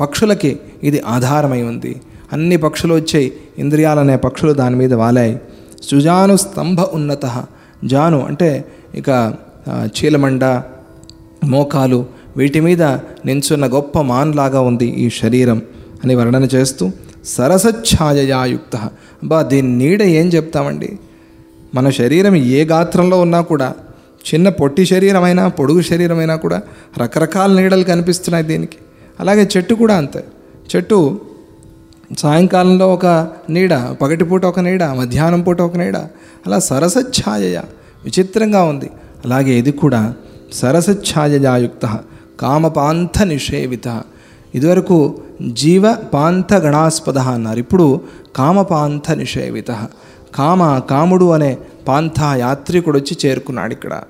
పక్షులకి ఇది ఆధారమై ఉంది. అన్ని పక్షులు వచ్చాయి. ఇంద్రియాలనే పక్షులు దాని మీద వాలాయి. సుజాను స్తంభ ఉన్నత. జాను అంటే ఇక చీలమండ మోకాలు వీటి మీద నించున్న గొప్ప మాన్లాగా ఉంది ఈ శరీరం అని వర్ణన చేస్తూ సరసఛాయయాయుక్త బా దీని నీడ ఏం చెప్తామండి? మన శరీరం ఏ గాత్రంలో ఉన్నా కూడా చిన్న పొట్టి శరీరమైనా పొడుగు శరీరమైనా కూడా రకరకాల నీడలు కనిపిస్తున్నాయి దీనికి. అలాగే చెట్టు కూడా అంతే. చెట్టు సాయంకాలంలో ఒక నీడ పగటిపూట ఒక నీడ మధ్యాహ్నం పూట ఒక నీడ అలా సరసఛాయయ విచిత్రంగా ఉంది. అలాగే ఇది కూడా సరసఛాయయాయుక్త కామపాంథ నిషేవిత ఇదివరకు జీవ పాంథ గణాస్పద అన్నారు. ఇప్పుడు కామపాంథ నిషేవిత కామ కాముడు అనే పాంథ యాత్రికుడు వచ్చి చేరుకున్నాడు ఇక్కడ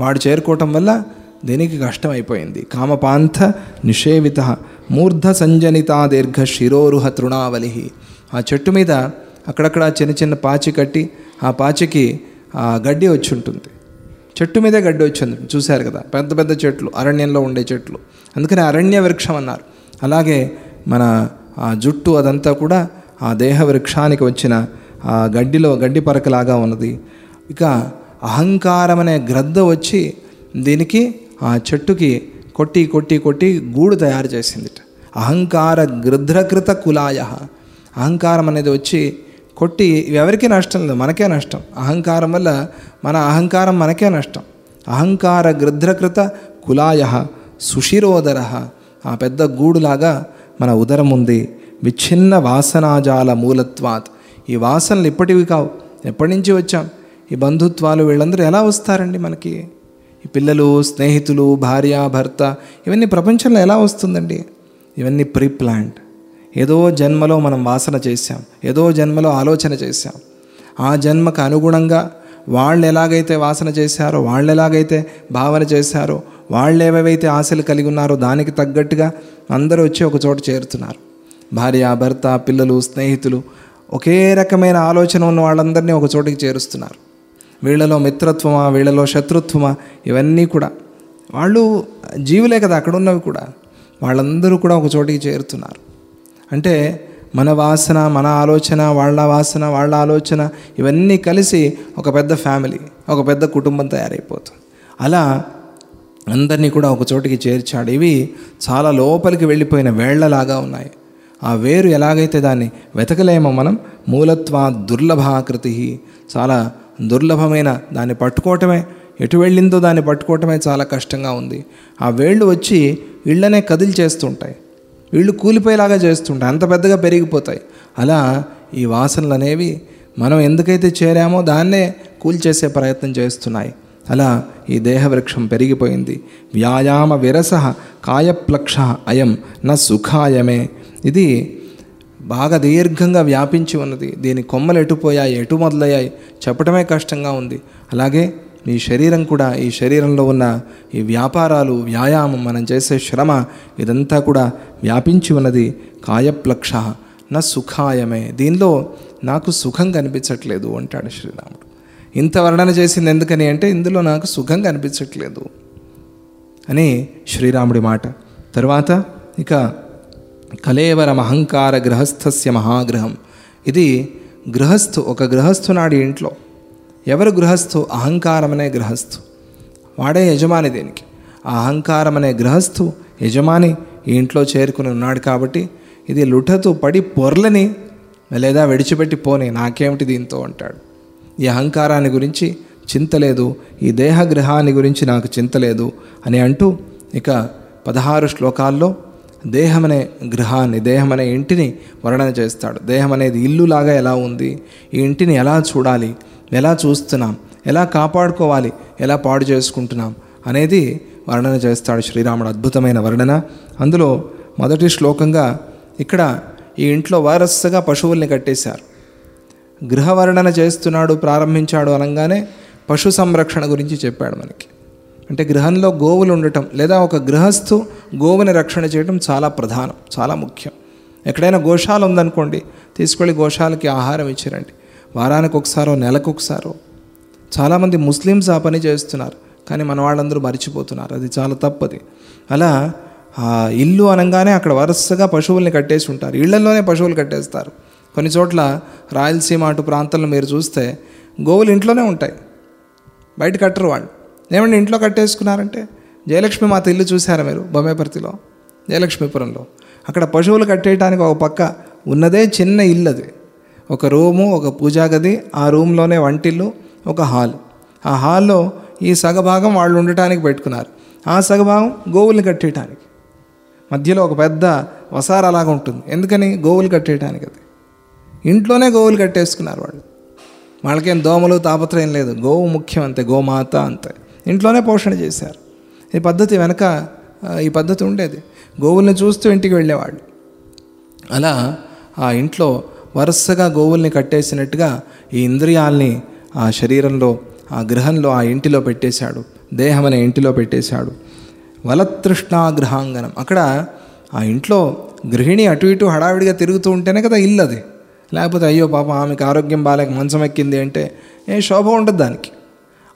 వాడు చేరుకోవటం వల్ల దీనికి కష్టమైపోయింది. కామపాంథ నిషేవిత మూర్ధ సంజనితా దీర్ఘ శిరోరుహ తృణావలి ఆ చెట్టు మీద అక్కడక్కడ చిన్న చిన్న పాచి కట్టి ఆ పాచికి ఆ గడ్డి వచ్చి ఉంటుంది. చెట్టు మీదే గడ్డి వచ్చింది చూశారు కదా పెద్ద పెద్ద చెట్లు అరణ్యంలో ఉండే చెట్లు. అందుకని అరణ్య వృక్షం అన్నారు. అలాగే మన ఆ జుట్టు అదంతా కూడా ఆ దేహ వృక్షానికి వచ్చిన ఆ గడ్డిలో గడ్డి పరకలాగా ఉన్నది. ఇక అహంకారం అనే గ్రద్ద వచ్చి దీనికి ఆ చెట్టుకి కొట్టి కొట్టి కొట్టి గూడు తయారు చేసిందిట. అహంకార గృధ్రకృత కులాయ. అహంకారం అనేది వచ్చి కొట్టి ఎవరికీ నష్టం లేదు మనకే నష్టం. అహంకారం వల్ల మన అహంకారం మనకే నష్టం. అహంకార గృధ్రకృత కులాయ సుషిరోదర ఆ పెద్ద గూడులాగా మన ఉదరం ఉంది. విచ్ఛిన్న వాసనాజాల మూలత్వాత్. ఈ వాసనలు ఇప్పటివి కావు. ఎప్పటి నుంచి వచ్చాం? ఈ బంధుత్వాలు వీళ్ళందరూ ఎలా వస్తారండి మనకి? పిల్లలు స్నేహితులు భార్య భర్త ఇవన్నీ ప్రపంచంలో ఎలా వస్తుందండి? ఇవన్నీ ప్రీ ప్లాంట్ ఏదో జన్మలో మనం వాసన చేశాం ఏదో జన్మలో ఆలోచన చేశాం. ఆ జన్మకు అనుగుణంగా వాళ్ళు ఎలాగైతే వాసన చేశారో వాళ్ళు ఎలాగైతే భావన చేశారో వాళ్ళు ఏవేవైతే ఆశలు కలిగి ఉన్నారో దానికి తగ్గట్టుగా అందరూ వచ్చి ఒక చోట చేరుతున్నారు. భార్య భర్త పిల్లలు స్నేహితులు ఒకే రకమైన ఆలోచన ఉన్న వాళ్ళందరినీ ఒక చోటికి చేరుస్తున్నారు. వీళ్ళలో మిత్రత్వమా వీళ్ళలో శత్రుత్వమా ఇవన్నీ కూడా. వాళ్ళు జీవులే కదా అక్కడ ఉన్నవి కూడా. వాళ్ళందరూ కూడా ఒక చోటికి చేరుతున్నారు. అంటే మన వాసన మన ఆలోచన వాళ్ళ వాసన వాళ్ళ ఆలోచన ఇవన్నీ కలిసి ఒక పెద్ద ఫ్యామిలీ ఒక పెద్ద కుటుంబం తయారైపోతుంది. అలా అందరినీ కూడా ఒక చోటికి చేర్చాడు. ఇవి చాలా లోపలికి వెళ్ళిపోయిన వేళ్ళలాగా ఉన్నాయి. ఆ వేరు ఎలాగైతే దాన్ని వెతకలేమో మనం మూలత్వా దుర్లభాకృతి చాలా దుర్లభమైన దాన్ని పట్టుకోవటమే ఎటు వెళ్ళిందో దాన్ని పట్టుకోవటమే చాలా కష్టంగా ఉంది. ఆ వేళ్ళు వచ్చి ఇళ్ళనే కదిలిచేస్తుంటాయి. వీళ్ళు కూలిపోయేలాగా చేస్తుంటాయి. అంత పెద్దగా పెరిగిపోతాయి. అలా ఈ వాసనలు అనేవి మనం ఎందుకైతే చేరామో దాన్నే కూల్చేసే ప్రయత్నం చేస్తున్నాయి. అలా ఈ దేహవృక్షం పెరిగిపోయింది. వ్యాయామ విరస కాయప్లక్ష అయం న సుఖాయమే. ఇది బాగా దీర్ఘంగా వ్యాపించి ఉన్నది. దీని కొమ్మలు ఎటుపోయాయి ఎటు మొదలయ్యాయి చెప్పటమే కష్టంగా ఉంది. అలాగే మీ శరీరం కూడా ఈ శరీరంలో ఉన్న ఈ వ్యాపారాలు వ్యాయామం మనం చేసే శ్రమ ఇదంతా కూడా వ్యాపించి ఉన్నది. కాయప్లక్ష నా సుఖాయమే. దీనిలో నాకు సుఖం కనిపించట్లేదు అంటాడు శ్రీరాముడు. ఇంత వర్ణన చేసింది ఎందుకని అంటే ఇందులో నాకు సుఖం కనిపించట్లేదు అని శ్రీరాముడి మాట. తర్వాత ఇక కలేవరం అహంకార గృహస్థస్య మహాగృహం. ఇది గృహస్థు ఒక గృహస్థు నాడి ఇంట్లో. ఎవరు గృహస్థు? అహంకారం అనే గృహస్థు. వాడే యజమాని దీనికి. ఆ అహంకారం అనే గృహస్థు యజమాని ఈ ఇంట్లో చేరుకుని ఉన్నాడు కాబట్టి ఇది లుఠతో పడి పొర్లని లేదా విడిచిపెట్టి పోని నాకేమిటి దీంతో అంటాడు. ఈ అహంకారాన్ని గురించి చింత లేదు ఈ దేహగృహాన్ని గురించి నాకు చింత లేదు అని అంటూ ఇక పదహారు శ్లోకాల్లో దేహం అనే గృహాన్ని దేహం అనే ఇంటిని వర్ణన చేస్తాడు. దేహం అనేది ఇల్లులాగా ఎలా ఉంది? ఈ ఇంటిని ఎలా చూడాలి? ఎలా చూస్తున్నాం? ఎలా కాపాడుకోవాలి? ఎలా పాడు చేసుకుంటున్నాం? అనేది వర్ణన చేస్తాడు శ్రీరాముడు. అద్భుతమైన వర్ణన. అందులో మొదటి శ్లోకంగా ఇక్కడ ఈ ఇంట్లో వరసగా పశువుల్ని కట్టేశారు. గృహవర్ణన చేస్తున్నాడు ప్రారంభించాడు అనగానే పశు సంరక్షణ గురించి చెప్పాడు మనకి. అంటే గృహంలో గోవులు ఉండటం లేదా ఒక గృహస్థు గోవుని రక్షణ చేయడం చాలా ప్రధానం చాలా ముఖ్యం. ఎక్కడైనా గోశాల ఉందనుకోండి తీసుకెళ్ళి గోశాలకి ఆహారం ఇచ్చిరండి. వారానికి ఒకసారో నెలకు ఒకసారో చాలామంది ముస్లిమ్స్ ఆ పని చేస్తున్నారు కానీ మన వాళ్ళందరూ మర్చిపోతున్నారు. అది చాలా తప్పది. అలా ఆ ఇల్లు అనగానే అక్కడ వరుసగా పశువుల్ని కట్టేసి ఉంటారు. ఇళ్ళలోనే పశువులు కట్టేస్తారు. కొన్ని చోట్ల రాయలసీమ అటు ప్రాంతంలో మీరు చూస్తే గోవులు ఇంట్లోనే ఉంటాయి. బయట కట్టరు వాళ్ళు. ఏమండి ఇంట్లో కట్టేసుకున్నారంటే? జయలక్ష్మి మాత ఇల్లు చూసారా మీరు? బొమ్మేపర్తిలో జయలక్ష్మీపురంలో. అక్కడ పశువులు కట్టేయడానికి ఒక పక్క ఉన్నదే చిన్న ఇల్లు అది ఒక రూము ఒక పూజా గది ఆ రూమ్లోనే వంటిల్లు ఒక హాల్. ఆ హాల్లో ఈ సగభాగం వాళ్ళు ఉండటానికి పెట్టుకున్నారు. ఆ సగభాగం గోవుల్ని కట్టేయటానికి. మధ్యలో ఒక పెద్ద వసార అలాగా ఉంటుంది. ఎందుకని? గోవులు కట్టేయటానికి అది. ఇంట్లోనే గోవులు కట్టేసుకున్నారు వాళ్ళు. వాళ్ళకేం దోమలు తాపత్రయం లేదు. గోవు ముఖ్యం అంతే గోమాత అంతే. ఇంట్లోనే పోషణ చేశారు. ఈ పద్ధతి వెనక ఈ పద్ధతి ఉండేది. గోవుల్ని చూస్తూ ఇంటికి వెళ్ళేవాళ్ళు. అలా ఆ ఇంట్లో వరుసగా గోవుల్ని కట్టేసినట్టుగా ఈ ఇంద్రియాల్ని ఆ శరీరంలో ఆ గృహంలో ఆ ఇంటిలో పెట్టేశాడు. దేహం అనే ఇంటిలో పెట్టేశాడు. వలతృష్ణాగృహాంగనం అక్కడ ఆ ఇంట్లో గృహిణి అటు ఇటు హడావిడిగా తిరుగుతూ ఉంటేనే కదా ఇల్లు అది. లేకపోతే అయ్యో పాప ఆమెకు ఆరోగ్యం బాగాలేక మంచం ఎక్కింది అంటే ఏ శోభ ఉంటుంది దానికి.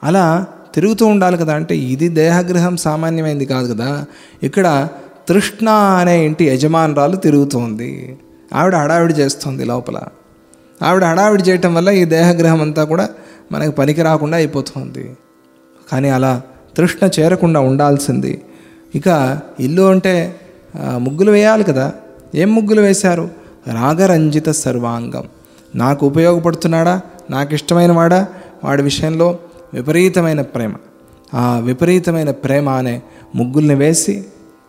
అలా తిరుగుతూ ఉండాలి కదా అంటే ఇది దేహగృహం సామాన్యమైంది కాదు కదా. ఇక్కడ తృష్ణ అనే ఇంటి యజమానురాలు తిరుగుతోంది. ఆవిడ హడావిడి చేస్తుంది లోపల. ఆవిడ హడావిడి చేయటం వల్ల ఈ దేహగ్రహం అంతా కూడా మనకు పనికి రాకుండా అయిపోతుంది. కానీ అలా తృష్ణ చేరకుండా ఉండాల్సింది. ఇక ఇల్లు అంటే ముగ్గులు వేయాలి కదా. ఏం ముగ్గులు వేశారు? రాగరంజిత సర్వాంగం. నాకు ఉపయోగపడుతున్నాడా? నాకు ఇష్టమైన వాడా? వాడి విషయంలో విపరీతమైన ప్రేమ. ఆ విపరీతమైన ప్రేమ అనే ముగ్గుల్ని వేసి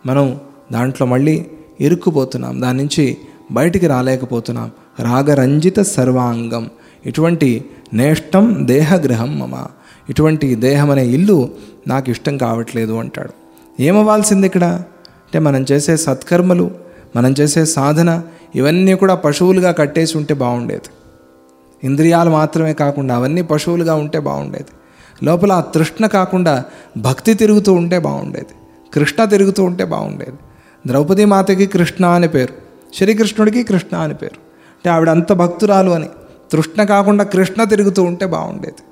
మనం దాంట్లో మళ్ళీ ఇరుక్కుపోతున్నాం. దాని నుంచి బయటికి రాలేకపోతున్నాం. రాగరంజిత సర్వాంగం. ఇటువంటి నేష్టం దేహగృహం మమ. ఇటువంటి దేహం అనే ఇల్లు నాకు ఇష్టం కావట్లేదు అంటాడు. ఏమవ్వాల్సింది ఇక్కడ? అంటే మనం చేసే సత్కర్మలు మనం చేసే సాధన ఇవన్నీ కూడా పశువులుగా కట్టేసి ఉంటే బాగుండేది. ఇంద్రియాలు మాత్రమే కాకుండా అవన్నీ పశువులుగా ఉంటే బాగుండేది. లోపల ఆ తృష్ణ కాకుండా భక్తి తిరుగుతూ ఉంటే బాగుండేది. కృష్ణ తిరుగుతూ ఉంటే బాగుండేది. ద్రౌపదీ మాతకి కృష్ణ అని పేరు. శ్రీకృష్ణుడికి కృష్ణ అని పేరు. అంటే ఆవిడ అంత భక్తురాలు అని. తృష్ణ కాకుండా కృష్ణ తిరుగుతూ ఉంటే బాగుండేది.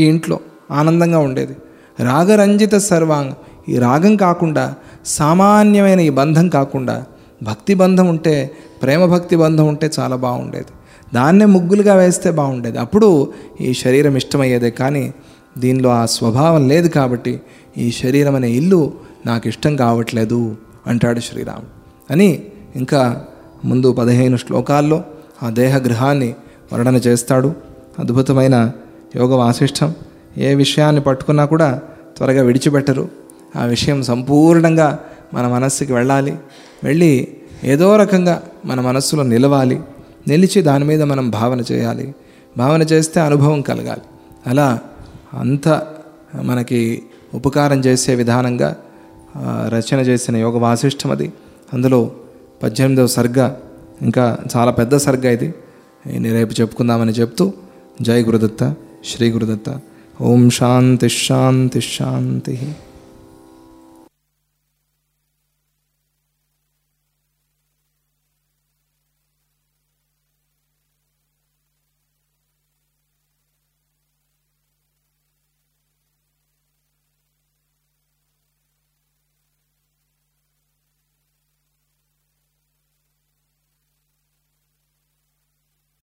ఈ ఇంట్లో ఆనందంగా ఉండేది. రాగరంజిత సర్వాంగం. ఈ రాగం కాకుండా సామాన్యమైన ఈ బంధం కాకుండా భక్తి బంధం ఉంటే ప్రేమ భక్తి బంధం ఉంటే చాలా బాగుండేది. దాన్నే ముగ్గులుగా వేస్తే బాగుండేది. అప్పుడు ఈ శరీరం ఇష్టమయ్యేదే కానీ దీనిలో ఆ స్వభావం లేదు కాబట్టి ఈ శరీరం అనే ఇల్లు నాకు ఇష్టం కావట్లేదు అంటాడు శ్రీరాముడు. అని ఇంకా ముందు పదిహేను శ్లోకాల్లో ఆ దేహ గృహాన్ని వర్ణన చేస్తాడు. అద్భుతమైన యోగ వాసిష్టం. ఏ విషయాన్ని పట్టుకున్నా కూడా త్వరగా విడిచిపెట్టరు. ఆ విషయం సంపూర్ణంగా మన మనస్సుకి వెళ్ళాలి. వెళ్ళి ఏదో రకంగా మన మనస్సులో నిలవాలి. నిలిచి దాని మీద మనం భావన చేయాలి. భావన చేస్తే అనుభవం కలగాలి. అలా అంత మనకి ఉపకారం చేసే విధానంగా రచన చేసిన యోగ వాసిష్టం అది. అందులో పద్దెనిమిదవ సర్గ ఇంకా చాలా పెద్ద సర్గ ఇది. నేను రేపు చెప్పుకుందామని చెప్తూ జై గురుదత్త శ్రీ గురుదత్త. ఓం శాంతి శాంతి శాంతి.